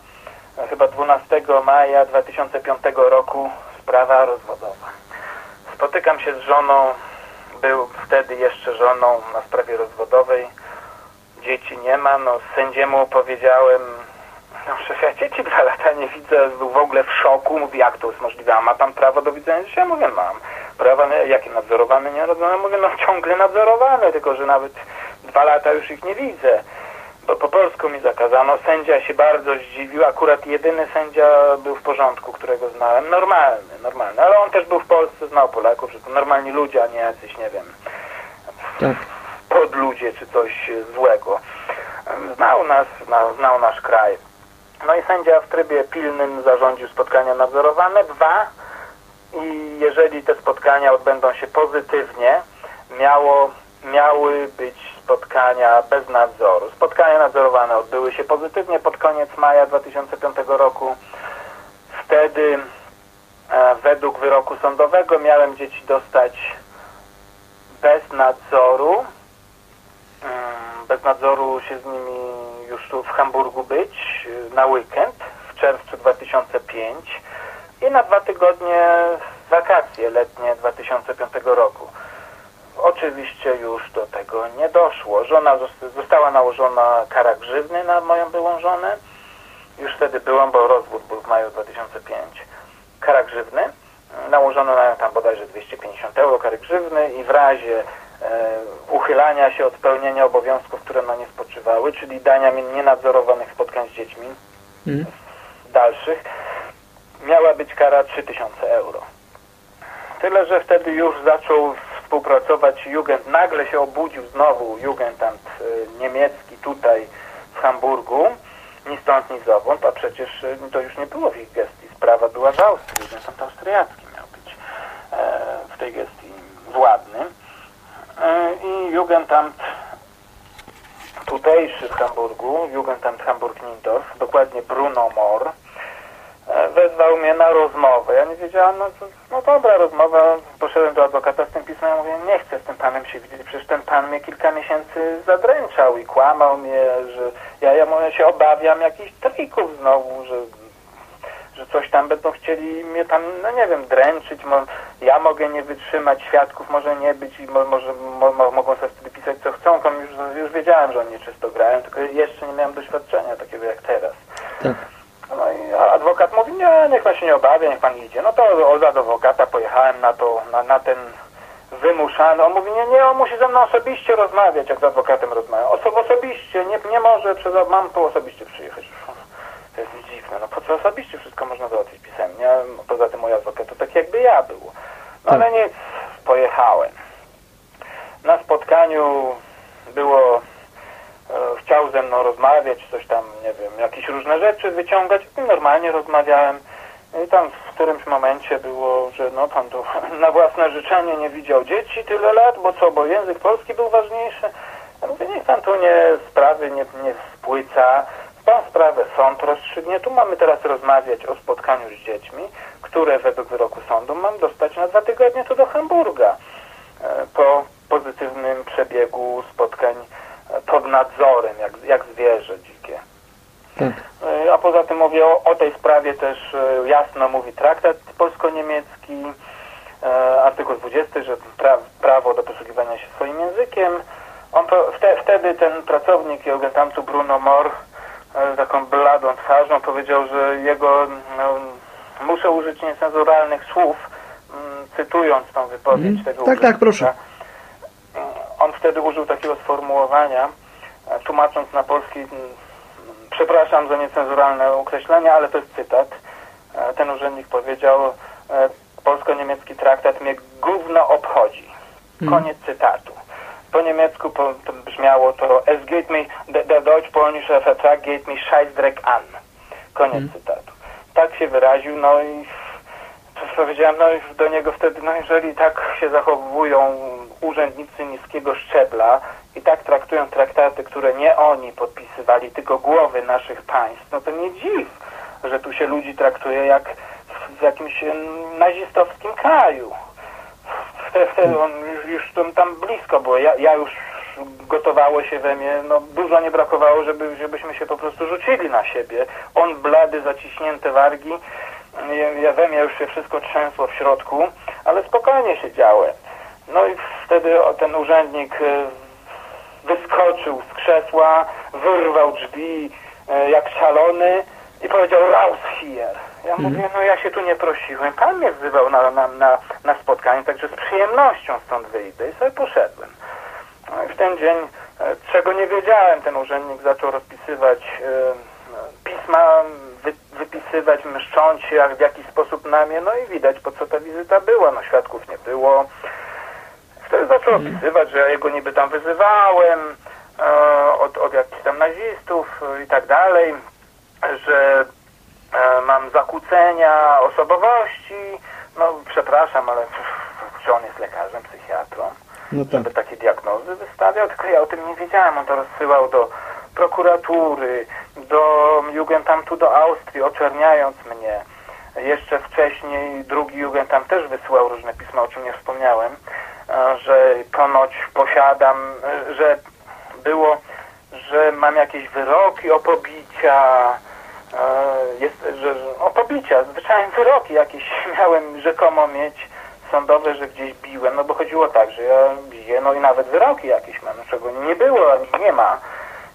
[SPEAKER 5] chyba 12 maja 2005 roku sprawa rozwodowa. Spotykam się z żoną, był wtedy jeszcze żoną na sprawie rozwodowej, dzieci nie ma, no sędziemu powiedziałem, no przecież ja dzieci dwa lata nie widzę, był w ogóle w szoku, mówi jak to jest możliwe, a ma pan prawo do widzenia dzieci? Ja mówię mam. Prawa, no, jakie nadzorowane, nie nadzorowane? Mówię no ciągle nadzorowane, tylko że nawet dwa lata już ich nie widzę. Bo po polsku mi zakazano, sędzia się bardzo zdziwił, akurat jedyny sędzia był w porządku, którego znałem, normalny, normalny, ale on też był w Polsce, znał Polaków, że to normalni ludzie, a nie jacyś, nie wiem,
[SPEAKER 4] Tak.
[SPEAKER 5] podludzie czy coś złego. Znał nas, znał, znał nasz kraj. No i sędzia w trybie pilnym zarządził spotkania nadzorowane. Dwa, i jeżeli te spotkania odbędą się pozytywnie, miało, miały być spotkania bez nadzoru. Spotkania nadzorowane odbyły się pozytywnie pod koniec maja 2005 roku. Wtedy e, według wyroku sądowego miałem dzieci dostać bez nadzoru. Mm, Bez nadzoru się z nimi już tu w Hamburgu być y, na weekend w czerwcu 2005 i na dwa tygodnie wakacje letnie 2005 roku. Oczywiście już do tego nie doszło. Żona zost- została nałożona kara grzywny na moją byłą żonę. Już wtedy byłam, bo rozwód był w maju 2005. Kara grzywny. Nałożono na nią tam bodajże 250 euro kary grzywny i w razie uchylania się od pełnienia obowiązków, które na nie spoczywały, czyli dania mi nienadzorowanych spotkań z dziećmi
[SPEAKER 4] Mhm.
[SPEAKER 5] dalszych, miała być kara 3000 euro. Tyle, że wtedy już zaczął współpracować Jugend, nagle się obudził znowu Jugendamt y, niemiecki tutaj w Hamburgu, ni stąd, ni zowąd, a przecież y, to już nie było w ich gestii, sprawa była w Austrii, Jugendamt austriacki miał być e, w tej gestii władny. E, I Jugendamt tutejszy w Hamburgu, Jugendamt Hamburg-Nindorf, dokładnie Bruno Mohr, e, wezwał mnie na rozmowę. Ja nie wiedziałam, no, no dobra, rozmowa. Poszedłem do adwokata z tym pismem, mówię, nie chcę z tym panem się widzieć, przecież ten pan mnie kilka miesięcy zadręczał i kłamał mnie, że ja, ja mówię, się obawiam jakichś trików znowu, że że coś tam będą chcieli mnie tam, no nie wiem, dręczyć, mo, ja mogę nie wytrzymać, świadków może nie być i mo, może mo, mo, mogą sobie wtedy pisać co chcą, tam już, już wiedziałem, że oni czysto grają, tylko jeszcze nie miałem doświadczenia takiego jak teraz.
[SPEAKER 4] Tak.
[SPEAKER 5] No i adwokat mówi, nie, niech pan się nie obawia, niech pan idzie. No to od adwokata pojechałem na to, na, na ten wymuszany. On mówi, nie, nie, on musi ze mną osobiście rozmawiać, jak z adwokatem rozmawiam. Oso, osobiście, nie, nie może, przez, mam tu osobiście przyjechać. To jest dziwne, no po co osobiście wszystko można załatwić pisemnie, poza tym mój adwokat to tak jakby ja był. No ale nic, pojechałem. Na spotkaniu było e, chciał ze mną rozmawiać, coś tam, nie wiem, jakieś różne rzeczy wyciągać i normalnie rozmawiałem. I tam w którymś momencie było, że no pan tu na własne życzenie nie widział dzieci tyle lat, bo co, bo język polski był ważniejszy. Ja mówię, niech pan tu nie sprawy nie, nie spłyca. Pan sprawę sąd rozstrzygnie. Tu mamy teraz rozmawiać o spotkaniu z dziećmi, które według wyroku sądu mam dostać na dwa tygodnie tu do Hamburga. E, Po pozytywnym przebiegu spotkań e, pod nadzorem, jak, jak zwierzę dzikie.
[SPEAKER 4] Tak.
[SPEAKER 5] E, A poza tym mówię o, o tej sprawie też jasno mówi traktat polsko-niemiecki, artykuł 20, że pra, prawo do posługiwania się swoim językiem. On to, wte, wtedy ten pracownik Jugendamtu Bruno Mohr e, taką bladą twarzą powiedział, że jego, no, muszę użyć niecenzuralnych słów, mm, cytując tą wypowiedź
[SPEAKER 4] Mhm.
[SPEAKER 5] tego
[SPEAKER 4] Tak, tak, proszę.
[SPEAKER 5] On wtedy użył takiego sformułowania, e, tłumacząc na polski, mm, przepraszam za niecenzuralne określenie, ale to jest cytat. E, Ten urzędnik powiedział, e, polsko-niemiecki traktat mnie gówno obchodzi. Koniec cytatu. Po niemiecku po, to brzmiało to Es geht mich, der, deutsch-polnische Vertrag geht mich scheißdreck an. Koniec cytatu. Tak się wyraził, no i powiedziałem no i do niego wtedy, no jeżeli tak się zachowują urzędnicy niskiego szczebla i tak traktują traktaty, które nie oni podpisywali, tylko głowy naszych państw, no to nie dziw, że tu się ludzi traktuje jak w, jakimś nazistowskim kraju. On już, już tam, tam blisko było. Ja, ja już gotowało się we mnie, no dużo nie brakowało, żeby, żebyśmy się po prostu rzucili na siebie. On blady, zaciśnięte wargi, ja, we mnie już się wszystko trzęsło w środku, ale spokojnie siedziałem. No i wtedy ten urzędnik e, wyskoczył z krzesła, wyrwał drzwi e, jak szalony i powiedział raus here. Ja mówię, no ja się tu nie prosiłem, pan mnie wzywał na, na, na, na spotkanie, także z przyjemnością stąd wyjdę i sobie poszedłem. No i w ten dzień, e, czego nie wiedziałem, ten urzędnik zaczął rozpisywać e, pisma, wy, wypisywać, mszcząc się jak w jakiś sposób na mnie, no i widać po co ta wizyta była, no świadków nie było. Wtedy zaczął opisywać, że ja jego niby tam wyzywałem e, od, od jakichś tam nazistów e, i tak dalej, że mam zakłócenia osobowości. No przepraszam, ale czy on jest lekarzem, psychiatrą?
[SPEAKER 4] No tak.
[SPEAKER 5] żeby takie diagnozy wystawiał, tylko ja o tym nie wiedziałem. On to rozsyłał do prokuratury, do Jugendamtu do Austrii, oczerniając mnie. Jeszcze wcześniej drugi Jugendam też wysyłał różne pisma, o czym nie wspomniałem, e, że ponoć posiadam, e, że było, że mam jakieś wyroki o pobicia, e, jest, że, że o pobicia, zwyczajnie wyroki jakieś miałem rzekomo mieć sądowe, że gdzieś biłem, no bo chodziło tak, że ja biję, no i nawet wyroki jakieś mam, czego nie było, ani nie ma.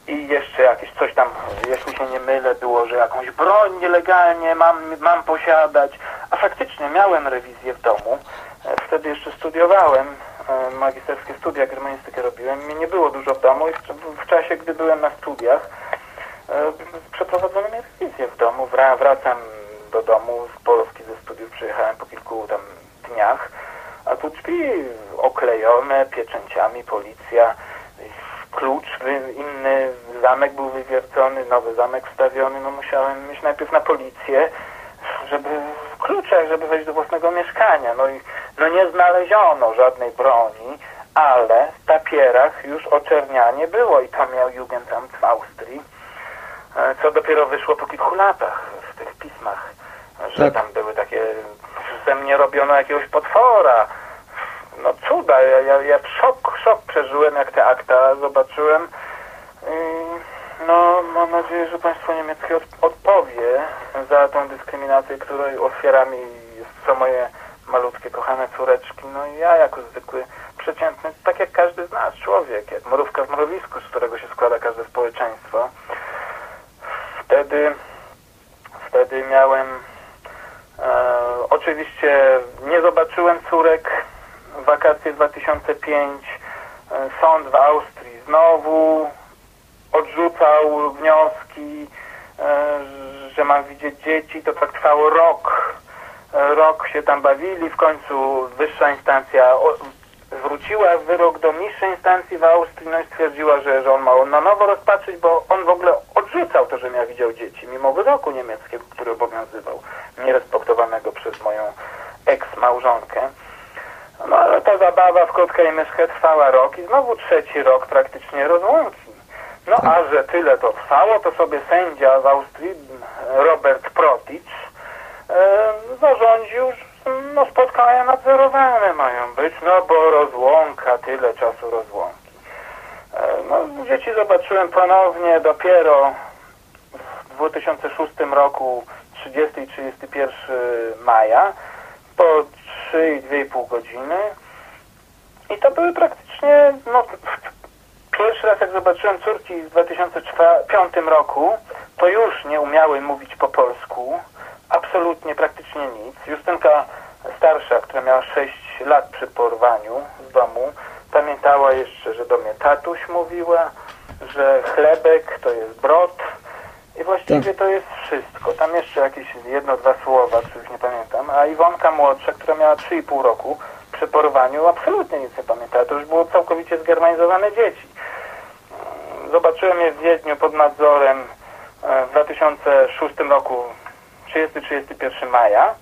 [SPEAKER 5] I jeszcze jakieś coś tam, jeśli się nie mylę, było, że jakąś broń nielegalnie mam, mam posiadać. A faktycznie miałem rewizję w domu. E, Wtedy jeszcze studiowałem, e, magisterskie studia germanistykę robiłem. Mnie nie było dużo w domu i w, w czasie, gdy byłem na studiach, e, przeprowadzono mi rewizję w domu. Wra, wracam do domu. Z Polski ze studiów, przyjechałem po kilku tam dniach, a tu drzwi oklejone pieczęciami, policja, klucz inny, zamek był wywiercony, nowy zamek wstawiony, no musiałem iść najpierw na policję, żeby w kluczach, żeby wejść do własnego mieszkania. No i no nie znaleziono żadnej broni, ale w papierach już oczernianie było i to miał Jugendamt w Austrii, e, co dopiero wyszło po kilku latach w tych pismach, że
[SPEAKER 4] Tak.
[SPEAKER 5] tam były takie, że ze mnie robiono jakiegoś potwora, no cuda, ja, ja, ja szok, szok przeżyłem, jak te akta zobaczyłem. I, no, mam nadzieję, że państwo niemieckie od, odpowie za tą dyskryminację, której ofiarami są moje malutkie, kochane córeczki. No i ja jako zwykły, przeciętny, tak jak każdy z nas, człowiek, jak mrówka w mrowisku, z którego się składa każde społeczeństwo. Wtedy, wtedy miałem E, oczywiście nie zobaczyłem córek. Wakacje 2005. E, sąd w Austrii znowu odrzucał wnioski, e, że mam widzieć dzieci. To tak trwało rok. E, rok się tam bawili. W końcu wyższa instancja zwróciła wyrok do niższej instancji w Austrii no i stwierdziła, że, że on ma na nowo rozpatrzyć, bo on w ogóle odrzucał to, że ja widział dzieci, mimo wyroku niemieckiego, który obowiązywał, nierespektowanego przez moją eks-małżonkę. No ale ta zabawa w kotka i myszkę trwała rok i znowu trzeci rok praktycznie rozłąki. No a że tyle to trwało, to sobie sędzia w Austrii, Robert Protich, e, zarządził, no spotkania nadzorowane mają być, no bo rozłąka, tyle czasu rozłąki. E, no dzieci zobaczyłem ponownie dopiero w 2006 roku 30 i 31 maja po 3,5 godziny i to były praktycznie no, pierwszy raz jak zobaczyłem córki w 2005 roku to już nie umiały mówić po polsku absolutnie praktycznie nic Justynka starsza, która miała 6 lat przy porwaniu z domu pamiętała jeszcze, że do mnie tatuś mówiła że chlebek to jest brod i właściwie to jest wszystko. Tam jeszcze jakieś jedno, dwa słowa, których nie pamiętam. A Iwonka młodsza, która miała 3,5 roku przy porwaniu, absolutnie nic nie pamiętała. To już było całkowicie zgermanizowane dzieci. Zobaczyłem je w Wiedniu pod nadzorem e, w 2006 roku, 30-31 maja.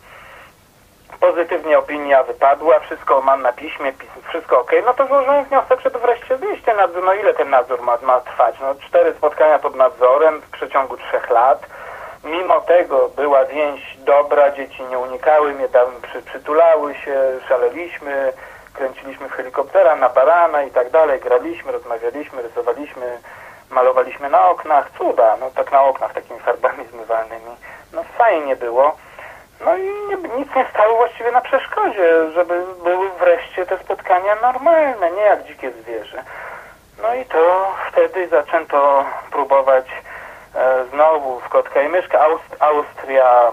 [SPEAKER 5] Pozytywnie opinia wypadła, wszystko mam na piśmie, wszystko ok. No to złożyłem wniosek, żeby wreszcie wyjść ten nadzór. No ile ten nadzór ma, ma trwać? No cztery spotkania pod nadzorem w przeciągu trzech lat. Mimo tego była więź dobra, dzieci nie unikały mnie, tam przy, przytulały się, szaleliśmy, kręciliśmy w helikoptera na barana i tak dalej, graliśmy, rozmawialiśmy, rysowaliśmy, malowaliśmy na oknach, cuda, no tak na oknach takimi farbami zmywalnymi. No fajnie było. No i nie, nic nie stało właściwie na przeszkodzie, żeby były wreszcie te spotkania normalne, nie jak dzikie zwierzę. No i to wtedy zaczęto próbować e, znowu w kotka i myszka Aust Austria.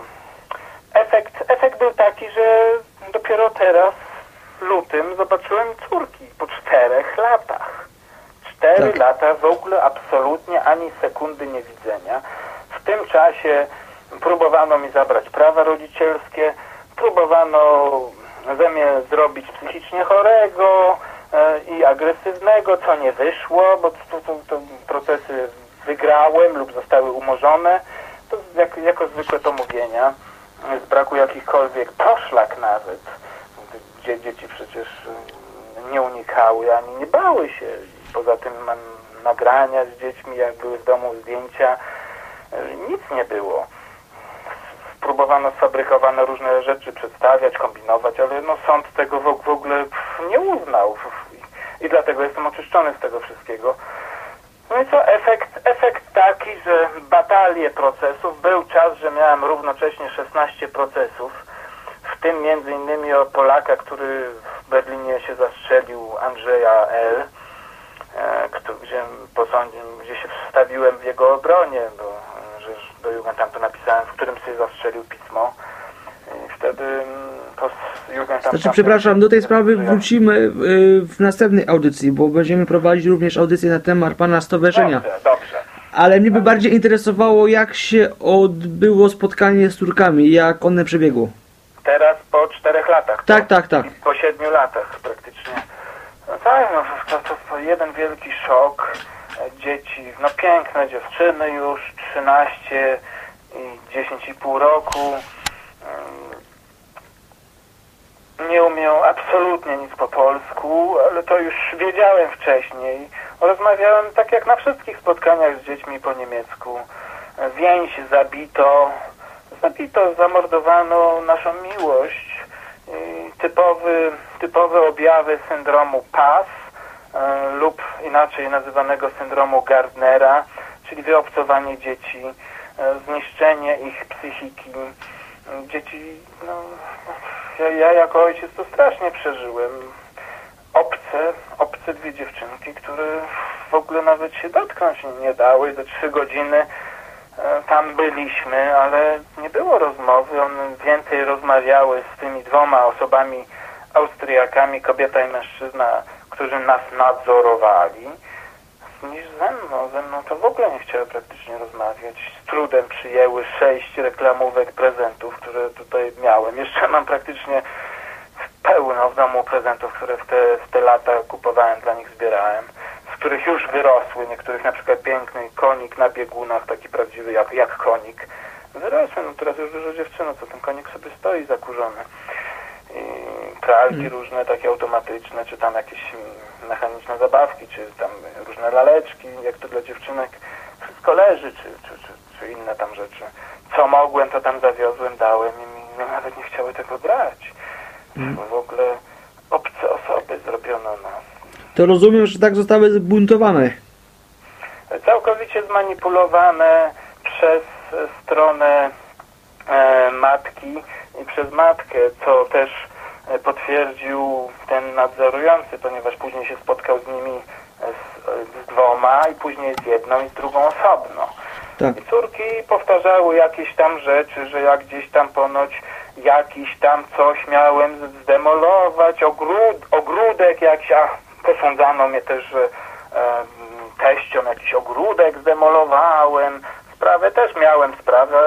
[SPEAKER 5] Efekt, efekt był taki, że dopiero teraz w lutym zobaczyłem córki po czterech latach. Cztery
[SPEAKER 4] Tak.
[SPEAKER 5] lata w ogóle absolutnie ani sekundy nie widzenia. W tym czasie próbowano mi zabrać prawa rodzicielskie, próbowano ze mnie zrobić psychicznie chorego e, i agresywnego, co nie wyszło, bo to, to, to procesy wygrałem lub zostały umorzone. To jak, jako zwykłe pomówienia, e, z braku jakichkolwiek poszlak nawet, gdzie dzieci przecież e, nie unikały ani nie bały się. Poza tym mam nagrania z dziećmi, jak były w domu zdjęcia, nic nie było próbowano sfabrykowane różne rzeczy przedstawiać, kombinować, ale no sąd tego w, ogóle nie uznał. I dlatego jestem oczyszczony z tego wszystkiego. No i co, efekt, efekt taki, że batalie procesów, był czas, że miałem równocześnie 16 procesów, w tym między innymi o Polaka, który w Berlinie się zastrzelił, Andrzeja L., kto, gdzie, posądził, gdzie się wstawiłem w jego obronie, bo e, że do Jugendamtu napisałem, w którym sobie zastrzelił pismo. I wtedy mm, to z Jugendamtem...
[SPEAKER 4] Znaczy, przepraszam, do tej sprawy wrócimy y, w następnej audycji, bo będziemy prowadzić również audycję na temat pana stowarzyszenia.
[SPEAKER 5] Dobrze, dobrze.
[SPEAKER 4] Ale mnie by bardziej interesowało, jak się odbyło spotkanie z Turkami, jak one przebiegło.
[SPEAKER 5] Teraz po czterech latach.
[SPEAKER 4] Tak,
[SPEAKER 5] po,
[SPEAKER 4] tak, tak.
[SPEAKER 5] Po siedmiu latach praktycznie. Tak, no to, to, jeden wielki szok. E, Dzieci, no piękne dziewczyny już, 13 i 10,5 roku. Ym, Nie umieją absolutnie nic po polsku, ale to już wiedziałem wcześniej. Rozmawiałem tak jak na wszystkich spotkaniach z dziećmi po niemiecku. E, Więź zabito, zabito, zamordowano naszą miłość. I typowy, typowe objawy syndromu PAS e, lub inaczej nazywanego syndromu Gardnera, czyli wyobcowanie dzieci, e, zniszczenie ich psychiki. Dzieci, no, ja, ja jako ojciec to strasznie przeżyłem. Obce, obce dwie dziewczynki, które w ogóle nawet się dotknąć nie dały. Za trzy godziny tam byliśmy, ale nie było rozmowy. One więcej rozmawiały z tymi dwoma osobami Austriakami, kobieta i mężczyzna, którzy nas nadzorowali, niż ze mną. Ze mną to w ogóle nie chciały praktycznie rozmawiać. Z trudem przyjęły sześć reklamówek prezentów, które tutaj miałem. Jeszcze mam praktycznie pełno w domu prezentów, które w te, w te lata kupowałem, dla nich zbierałem, z których już wyrosły, niektórych na przykład piękny konik na biegunach, taki prawdziwy jak, jak konik. Wyrosły, no teraz już dużo dziewczyny, co ten konik sobie stoi zakurzony. I pralki różne, takie automatyczne, czy tam jakieś mechaniczne zabawki, czy tam różne laleczki, jak to dla dziewczynek. Wszystko leży, czy, czy, czy, czy inne tam rzeczy. Co mogłem, to tam zawiozłem, dałem i mi nawet nie chciały tego brać. Bo w ogóle obce osoby zrobiono nas.
[SPEAKER 4] To rozumiem, że tak zostały zbuntowane.
[SPEAKER 5] Całkowicie zmanipulowane przez stronę e, matki i przez matkę, co też e, potwierdził ten nadzorujący, ponieważ później się spotkał z nimi e, z, z dwoma i później z jedną i z drugą osobno.
[SPEAKER 4] Tak.
[SPEAKER 5] I córki powtarzały jakieś tam rzeczy, że jak gdzieś tam ponoć jakiś tam coś miałem zdemolować, ogród, ogródek jakiś, a posądzano mnie też, em, teściom jakiś ogródek zdemolowałem. Sprawę też miałem sprawę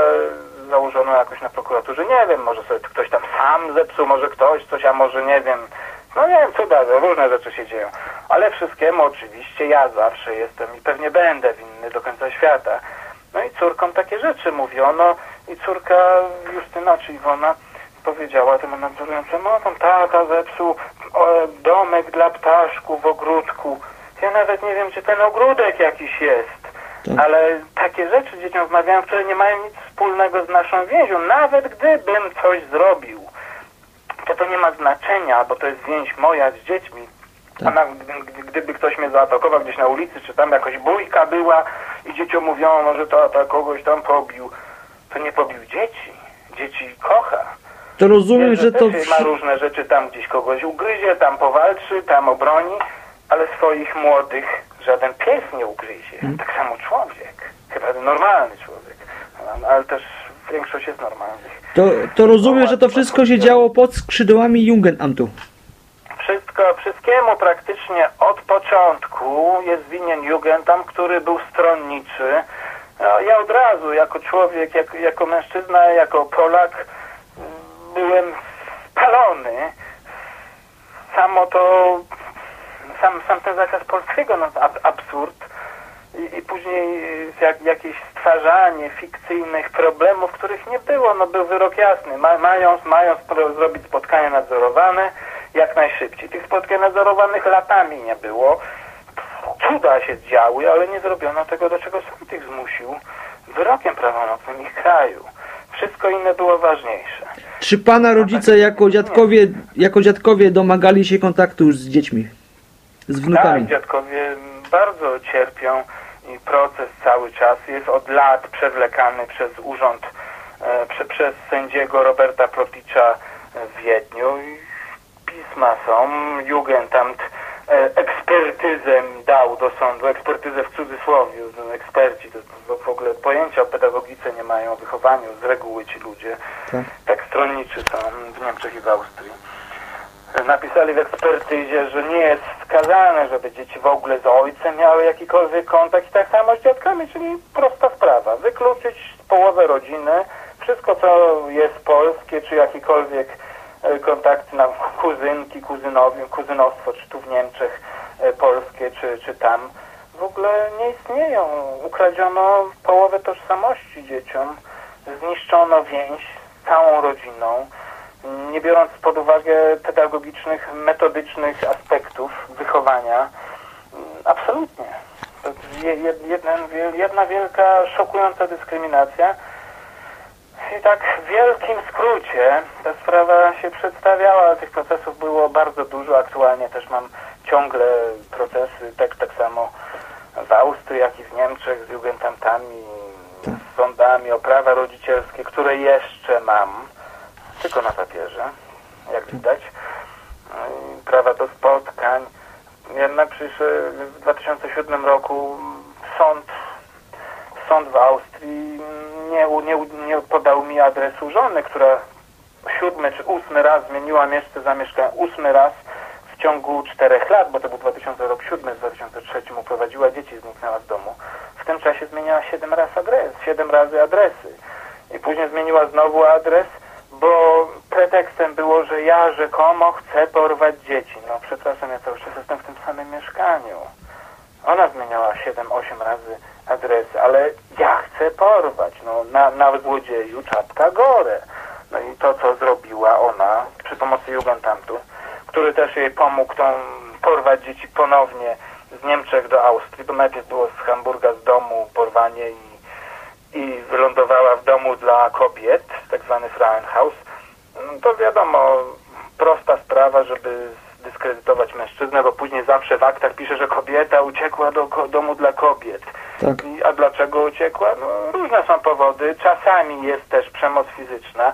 [SPEAKER 5] założoną jakoś na prokuraturze. Nie wiem, może sobie ktoś tam sam zepsuł, może ktoś coś, a może nie wiem. No nie wiem, co dalej, różne rzeczy się dzieją. Ale wszystkiemu oczywiście ja zawsze jestem i pewnie będę winny do końca świata. No i córkom takie rzeczy mówiono i córka Justyna, czy Iwona, powiedziała temu nadzorującemu, o tam tata zepsuł domek dla ptaszków w ogródku. Ja nawet nie wiem, czy ten ogródek jakiś jest.
[SPEAKER 4] Tak.
[SPEAKER 5] Ale takie rzeczy dzieciom wmawiałem, które nie mają nic wspólnego z naszą więzią. Nawet gdybym coś zrobił, to to nie ma znaczenia, bo to jest więź moja z dziećmi. A
[SPEAKER 4] Tak.
[SPEAKER 5] na, gdy- gdyby ktoś mnie zaatakował gdzieś na ulicy, czy tam jakaś bójka była i dzieciom mówiono, że tata kogoś tam pobił, to nie pobił dzieci. Dzieci kocha.
[SPEAKER 4] To rozumiem, że to...
[SPEAKER 5] ma różne rzeczy, tam gdzieś kogoś ugryzie, tam powalczy, tam obroni, ale swoich młodych żaden pies nie ugryzie.
[SPEAKER 4] Mhm.
[SPEAKER 5] Tak samo człowiek. Chyba normalny człowiek. Ale też większość jest normalnych.
[SPEAKER 4] To, to rozumiem, że to wszystko się działo pod skrzydłami Jugendamtu.
[SPEAKER 5] Wszystko, wszystkiemu praktycznie od początku jest winien Jugendam, który był stronniczy. No, Ja od razu, jako człowiek, jako, jako mężczyzna, jako Polak, byłem spalony. Samo to, sam, sam ten zakaz polskiego, no, ab, absurd. I, I później y, jak, jakieś stwarzanie fikcyjnych problemów, których nie było. No był wyrok jasny. Ma, mając pro, zrobić spotkania nadzorowane jak najszybciej. Tych spotkań nadzorowanych latami nie było. Cuda się działy, ale nie zrobiono tego, do czego sąd ich zmusił wyrokiem prawomocnym ich kraju. Wszystko inne było ważniejsze.
[SPEAKER 4] Czy pana rodzice jako dziadkowie, jako dziadkowie domagali się kontaktu z dziećmi? Z
[SPEAKER 5] Tak,
[SPEAKER 4] wnukami?
[SPEAKER 5] dziadkowie bardzo cierpią i proces cały czas jest od lat przewlekany przez urząd, e, prze, przez sędziego Roberta Proticza w Wiedniu. I pisma są, Jugendamt ekspertyzę mi dał do sądu, ekspertyzę w cudzysłowie, no, eksperci, to w- w ogóle pojęcia o pedagogice nie mają, o wychowaniu z reguły ci ludzie,
[SPEAKER 4] Tak.
[SPEAKER 5] tak stronniczy są w Niemczech i w Austrii. Napisali w ekspertyzie, że nie jest wskazane, żeby dzieci w ogóle z ojcem miały jakikolwiek kontakt i tak samo z dziadkami, czyli prosta sprawa. Wykluczyć połowę rodziny, wszystko co jest polskie, czy jakikolwiek e, kontakty na kuzynki, kuzynowi, kuzynostwo, czy tu w Niemczech e, polskie, czy, czy tam, w ogóle nie istnieją. Ukradziono połowę tożsamości dzieciom, zniszczono więź z całą rodziną, nie biorąc pod uwagę pedagogicznych, metodycznych aspektów wychowania. Absolutnie. To je- jed- jeden, wiel- jedna wielka, szokująca dyskryminacja. I tak w wielkim skrócie ta sprawa się przedstawiała, ale tych procesów było bardzo dużo. Aktualnie też mam ciągle procesy, tak, tak samo w Austrii, jak i w Niemczech z Jugendamtami, z sądami o prawa rodzicielskie, które jeszcze mam, tylko na papierze, jak widać. No Prawa do spotkań. Jednak przecież w 2007 roku sąd sąd w Austrii nie, nie, nie podał mi adresu żony, która siódmy czy ósmy raz zmieniła miejsce zamieszkania, ósmy raz w ciągu czterech lat, bo to był 2007, w 2003 uprowadziła dzieci, zniknęła z domu. W tym czasie zmieniała siedem razy adres, siedem razy adresy. I później zmieniła znowu adres, bo pretekstem było, że ja rzekomo chcę porwać dzieci. No przepraszam, ja cały czas jestem w tym samym mieszkaniu. Ona zmieniała 7-8 razy adresy, ale ja chcę porwać. No, na, na złodzieju czapka gore. No i to, co zrobiła ona przy pomocy Jugendamtu, który też jej pomógł tą porwać dzieci ponownie z Niemczech do Austrii, bo najpierw było z Hamburga z domu porwanie i, i wylądowała w domu dla kobiet, tak zwany Frauenhaus. No to wiadomo, prosta sprawa, żeby zdyskredytować mężczyznę, bo później zawsze w aktach pisze, że kobieta uciekła do domu dla kobiet.
[SPEAKER 4] Tak.
[SPEAKER 5] A dlaczego uciekła? No, różne są powody. Czasami jest też przemoc fizyczna,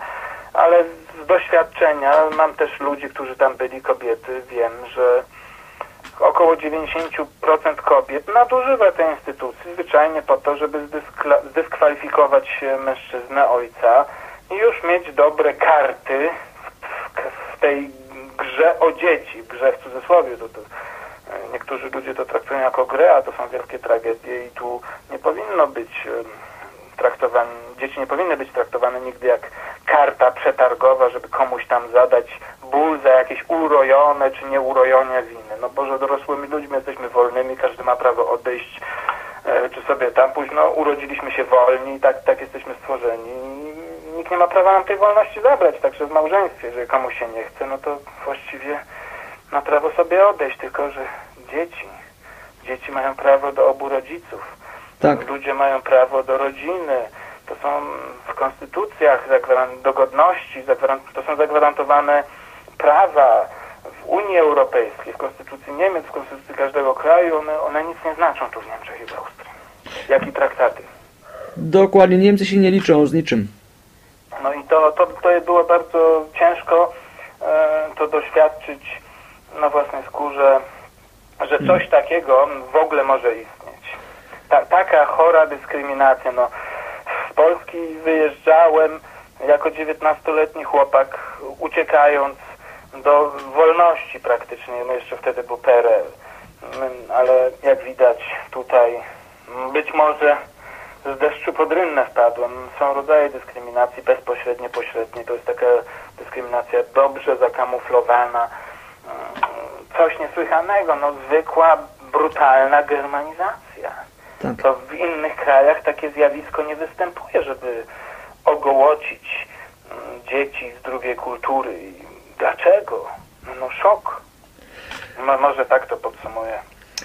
[SPEAKER 5] ale z doświadczenia mam też ludzi, którzy tam byli, kobiety, wiem, że około 90% kobiet nadużywa tej instytucji zwyczajnie po to, żeby zdyskwalifikować mężczyznę, ojca i już mieć dobre karty w, w, w tej grze o dzieci, grze w cudzysłowie. To, to, niektórzy ludzie to traktują jako grę, a to są wielkie tragedie i tu nie powinno być traktowane, dzieci nie powinny być traktowane nigdy jak karta przetargowa, żeby komuś tam zadać ból za jakieś urojone czy nieurojone winy. No Boże, dorosłymi ludźmi jesteśmy wolnymi, każdy ma prawo odejść e, czy sobie tam pójść. No urodziliśmy się wolni tak, tak jesteśmy stworzeni. Nikt nie ma prawa nam tej wolności zabrać, także w małżeństwie, jeżeli komuś się nie chce, no to właściwie ma prawo sobie odejść, tylko że dzieci, dzieci mają prawo do obu rodziców.
[SPEAKER 4] Tak.
[SPEAKER 5] Ludzie mają prawo do rodziny. To są w konstytucjach do godności, to są zagwarantowane prawa w Unii Europejskiej, w konstytucji Niemiec, w konstytucji każdego kraju. One, one nic nie znaczą tu w Niemczech i w Austrii. Jak i traktaty.
[SPEAKER 4] Dokładnie, Niemcy się nie liczą z niczym.
[SPEAKER 5] No i to, to, to było bardzo ciężko e, to doświadczyć na własnej skórze, że coś takiego w ogóle może istnieć. Ta, taka chora dyskryminacja. No, z Polski wyjeżdżałem jako 19-letni chłopak, uciekając do wolności praktycznie, no jeszcze wtedy był PRL. Mm, Ale jak widać tutaj, mm, być może z deszczu pod rynnę wpadłem. Są rodzaje dyskryminacji bezpośrednie, pośrednie. To jest taka dyskryminacja dobrze zakamuflowana. Coś niesłychanego, no zwykła, brutalna germanizacja.
[SPEAKER 4] Tak.
[SPEAKER 5] To w innych krajach takie zjawisko nie występuje, żeby ogołocić mm, dzieci z drugiej kultury. Dlaczego? No szok. Mo- może tak to podsumuję.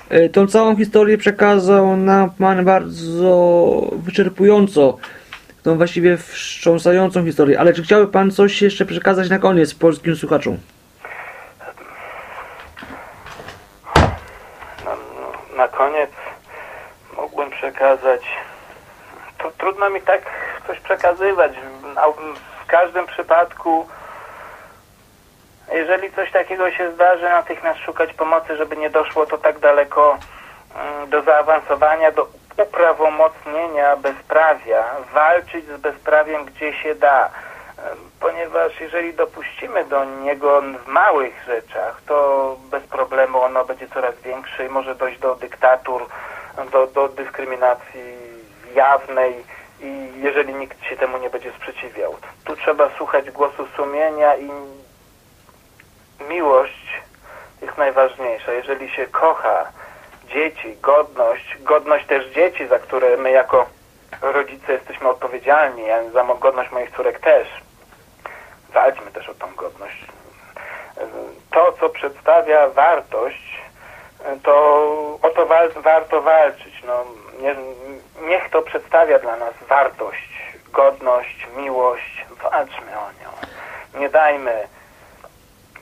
[SPEAKER 4] E, Tą całą historię przekazał nam Pan bardzo wyczerpująco. Tą właściwie wstrząsającą historię. Ale czy chciałby Pan coś jeszcze przekazać na koniec polskim słuchaczom?
[SPEAKER 5] No, no, na koniec mógłbym przekazać? To trudno mi tak coś przekazywać. W- każdym przypadku, jeżeli coś takiego się zdarzy, natychmiast szukać pomocy, żeby nie doszło to tak daleko mm, do zaawansowania, do uprawomocnienia bezprawia, walczyć z bezprawiem gdzie się da. Ponieważ jeżeli dopuścimy do niego w małych rzeczach, to bez problemu ono będzie coraz większe i może dojść do dyktatur, do, do dyskryminacji jawnej i jeżeli nikt się temu nie będzie sprzeciwiał. Tu trzeba słuchać głosu sumienia i miłość jest najważniejsza. Jeżeli się kocha dzieci, godność, godność też dzieci, za które my jako rodzice jesteśmy odpowiedzialni, a za godność moich córek też. Walczmy też o tą godność. To, co przedstawia wartość, to o to wal- warto walczyć. No, nie, niech to przedstawia dla nas wartość, godność, miłość. Walczmy o nią. Nie dajmy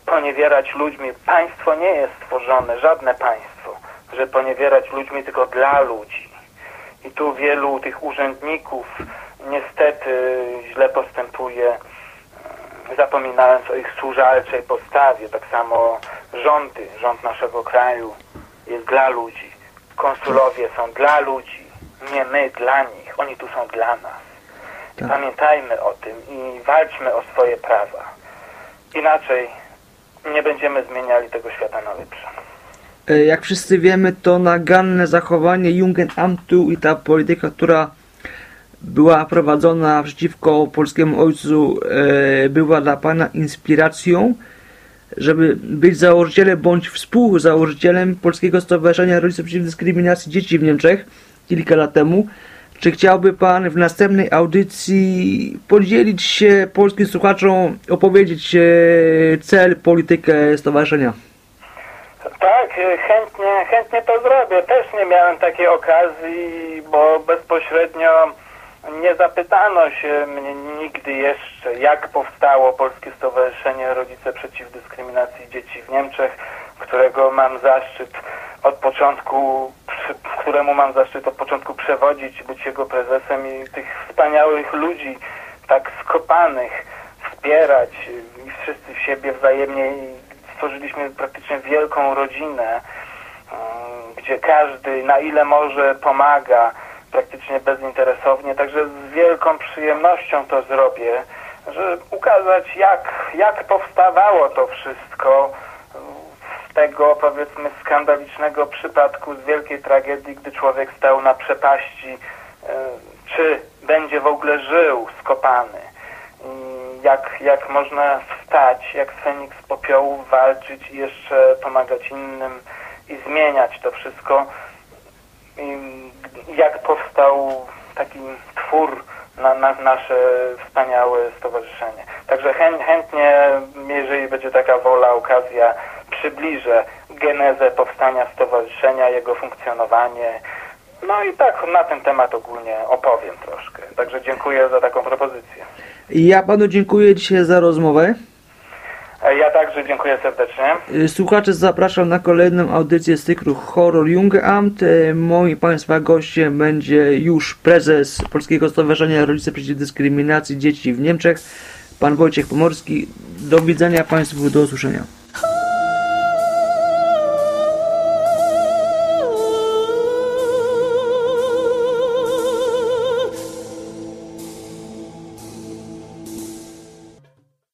[SPEAKER 5] poniewierać ludźmi. Państwo nie jest stworzone, żadne państwo, że poniewierać ludźmi tylko dla ludzi. I tu wielu tych urzędników niestety źle postępuje, zapominając o ich służalczej postawie. Tak samo rządy, rząd naszego kraju jest dla ludzi. Konsulowie są dla ludzi, nie my dla nich. Oni tu są dla nas.
[SPEAKER 4] Tak.
[SPEAKER 5] Pamiętajmy o tym i walczmy o swoje prawa. Inaczej nie będziemy zmieniali tego świata na lepsze.
[SPEAKER 4] E, Jak wszyscy wiemy, to naganne zachowanie Jugendamtu i ta polityka, która była prowadzona przeciwko polskiemu ojcu, e, była dla Pana inspiracją, żeby być założycielem bądź współzałożycielem Polskiego Stowarzyszenia Rodziców Przeciw Dyskryminacji Dzieci w Niemczech kilka lat temu. Czy chciałby Pan w następnej audycji podzielić się polskim słuchaczom, opowiedzieć e, cel, politykę stowarzyszenia?
[SPEAKER 5] Tak, e, chętnie, chętnie to zrobię. Też nie miałem takiej okazji, bo bezpośrednio nie zapytano się mnie nigdy jeszcze, jak powstało Polskie Stowarzyszenie Rodzice Przeciw Dyskryminacji Dzieci w Niemczech, którego mam zaszczyt od początku, któremu mam zaszczyt od początku przewodzić, być jego prezesem i tych wspaniałych ludzi, tak skopanych, wspierać i wszyscy w siebie wzajemnie i stworzyliśmy praktycznie wielką rodzinę, mm, gdzie każdy na ile może pomaga praktycznie bezinteresownie, także z wielką przyjemnością to zrobię, żeby ukazać jak, jak powstawało to wszystko z tego powiedzmy skandalicznego przypadku, z wielkiej tragedii, gdy człowiek stał na przepaści, e, czy będzie w ogóle żył skopany. Jak, jak można wstać, jak Feniks z popiołu walczyć i jeszcze pomagać innym i zmieniać to wszystko. Jak powstał taki twór na, na nasze wspaniałe stowarzyszenie. Także chę, chętnie, jeżeli będzie taka wola, okazja, przybliżę genezę powstania stowarzyszenia, jego funkcjonowanie. No i tak na ten temat ogólnie opowiem troszkę. Także dziękuję za taką propozycję.
[SPEAKER 4] Ja panu dziękuję dzisiaj za rozmowę.
[SPEAKER 5] E, Ja także dziękuję serdecznie.
[SPEAKER 4] Y, Słuchacze zapraszam na kolejną audycję z cyklu Horror Jungeamt. Y, Moim Państwa gościem będzie już prezes Polskiego Stowarzyszenia Rodzice Przeciw Dyskryminacji Dzieci w Niemczech, pan Wojciech Pomorski. Do widzenia Państwu, do usłyszenia.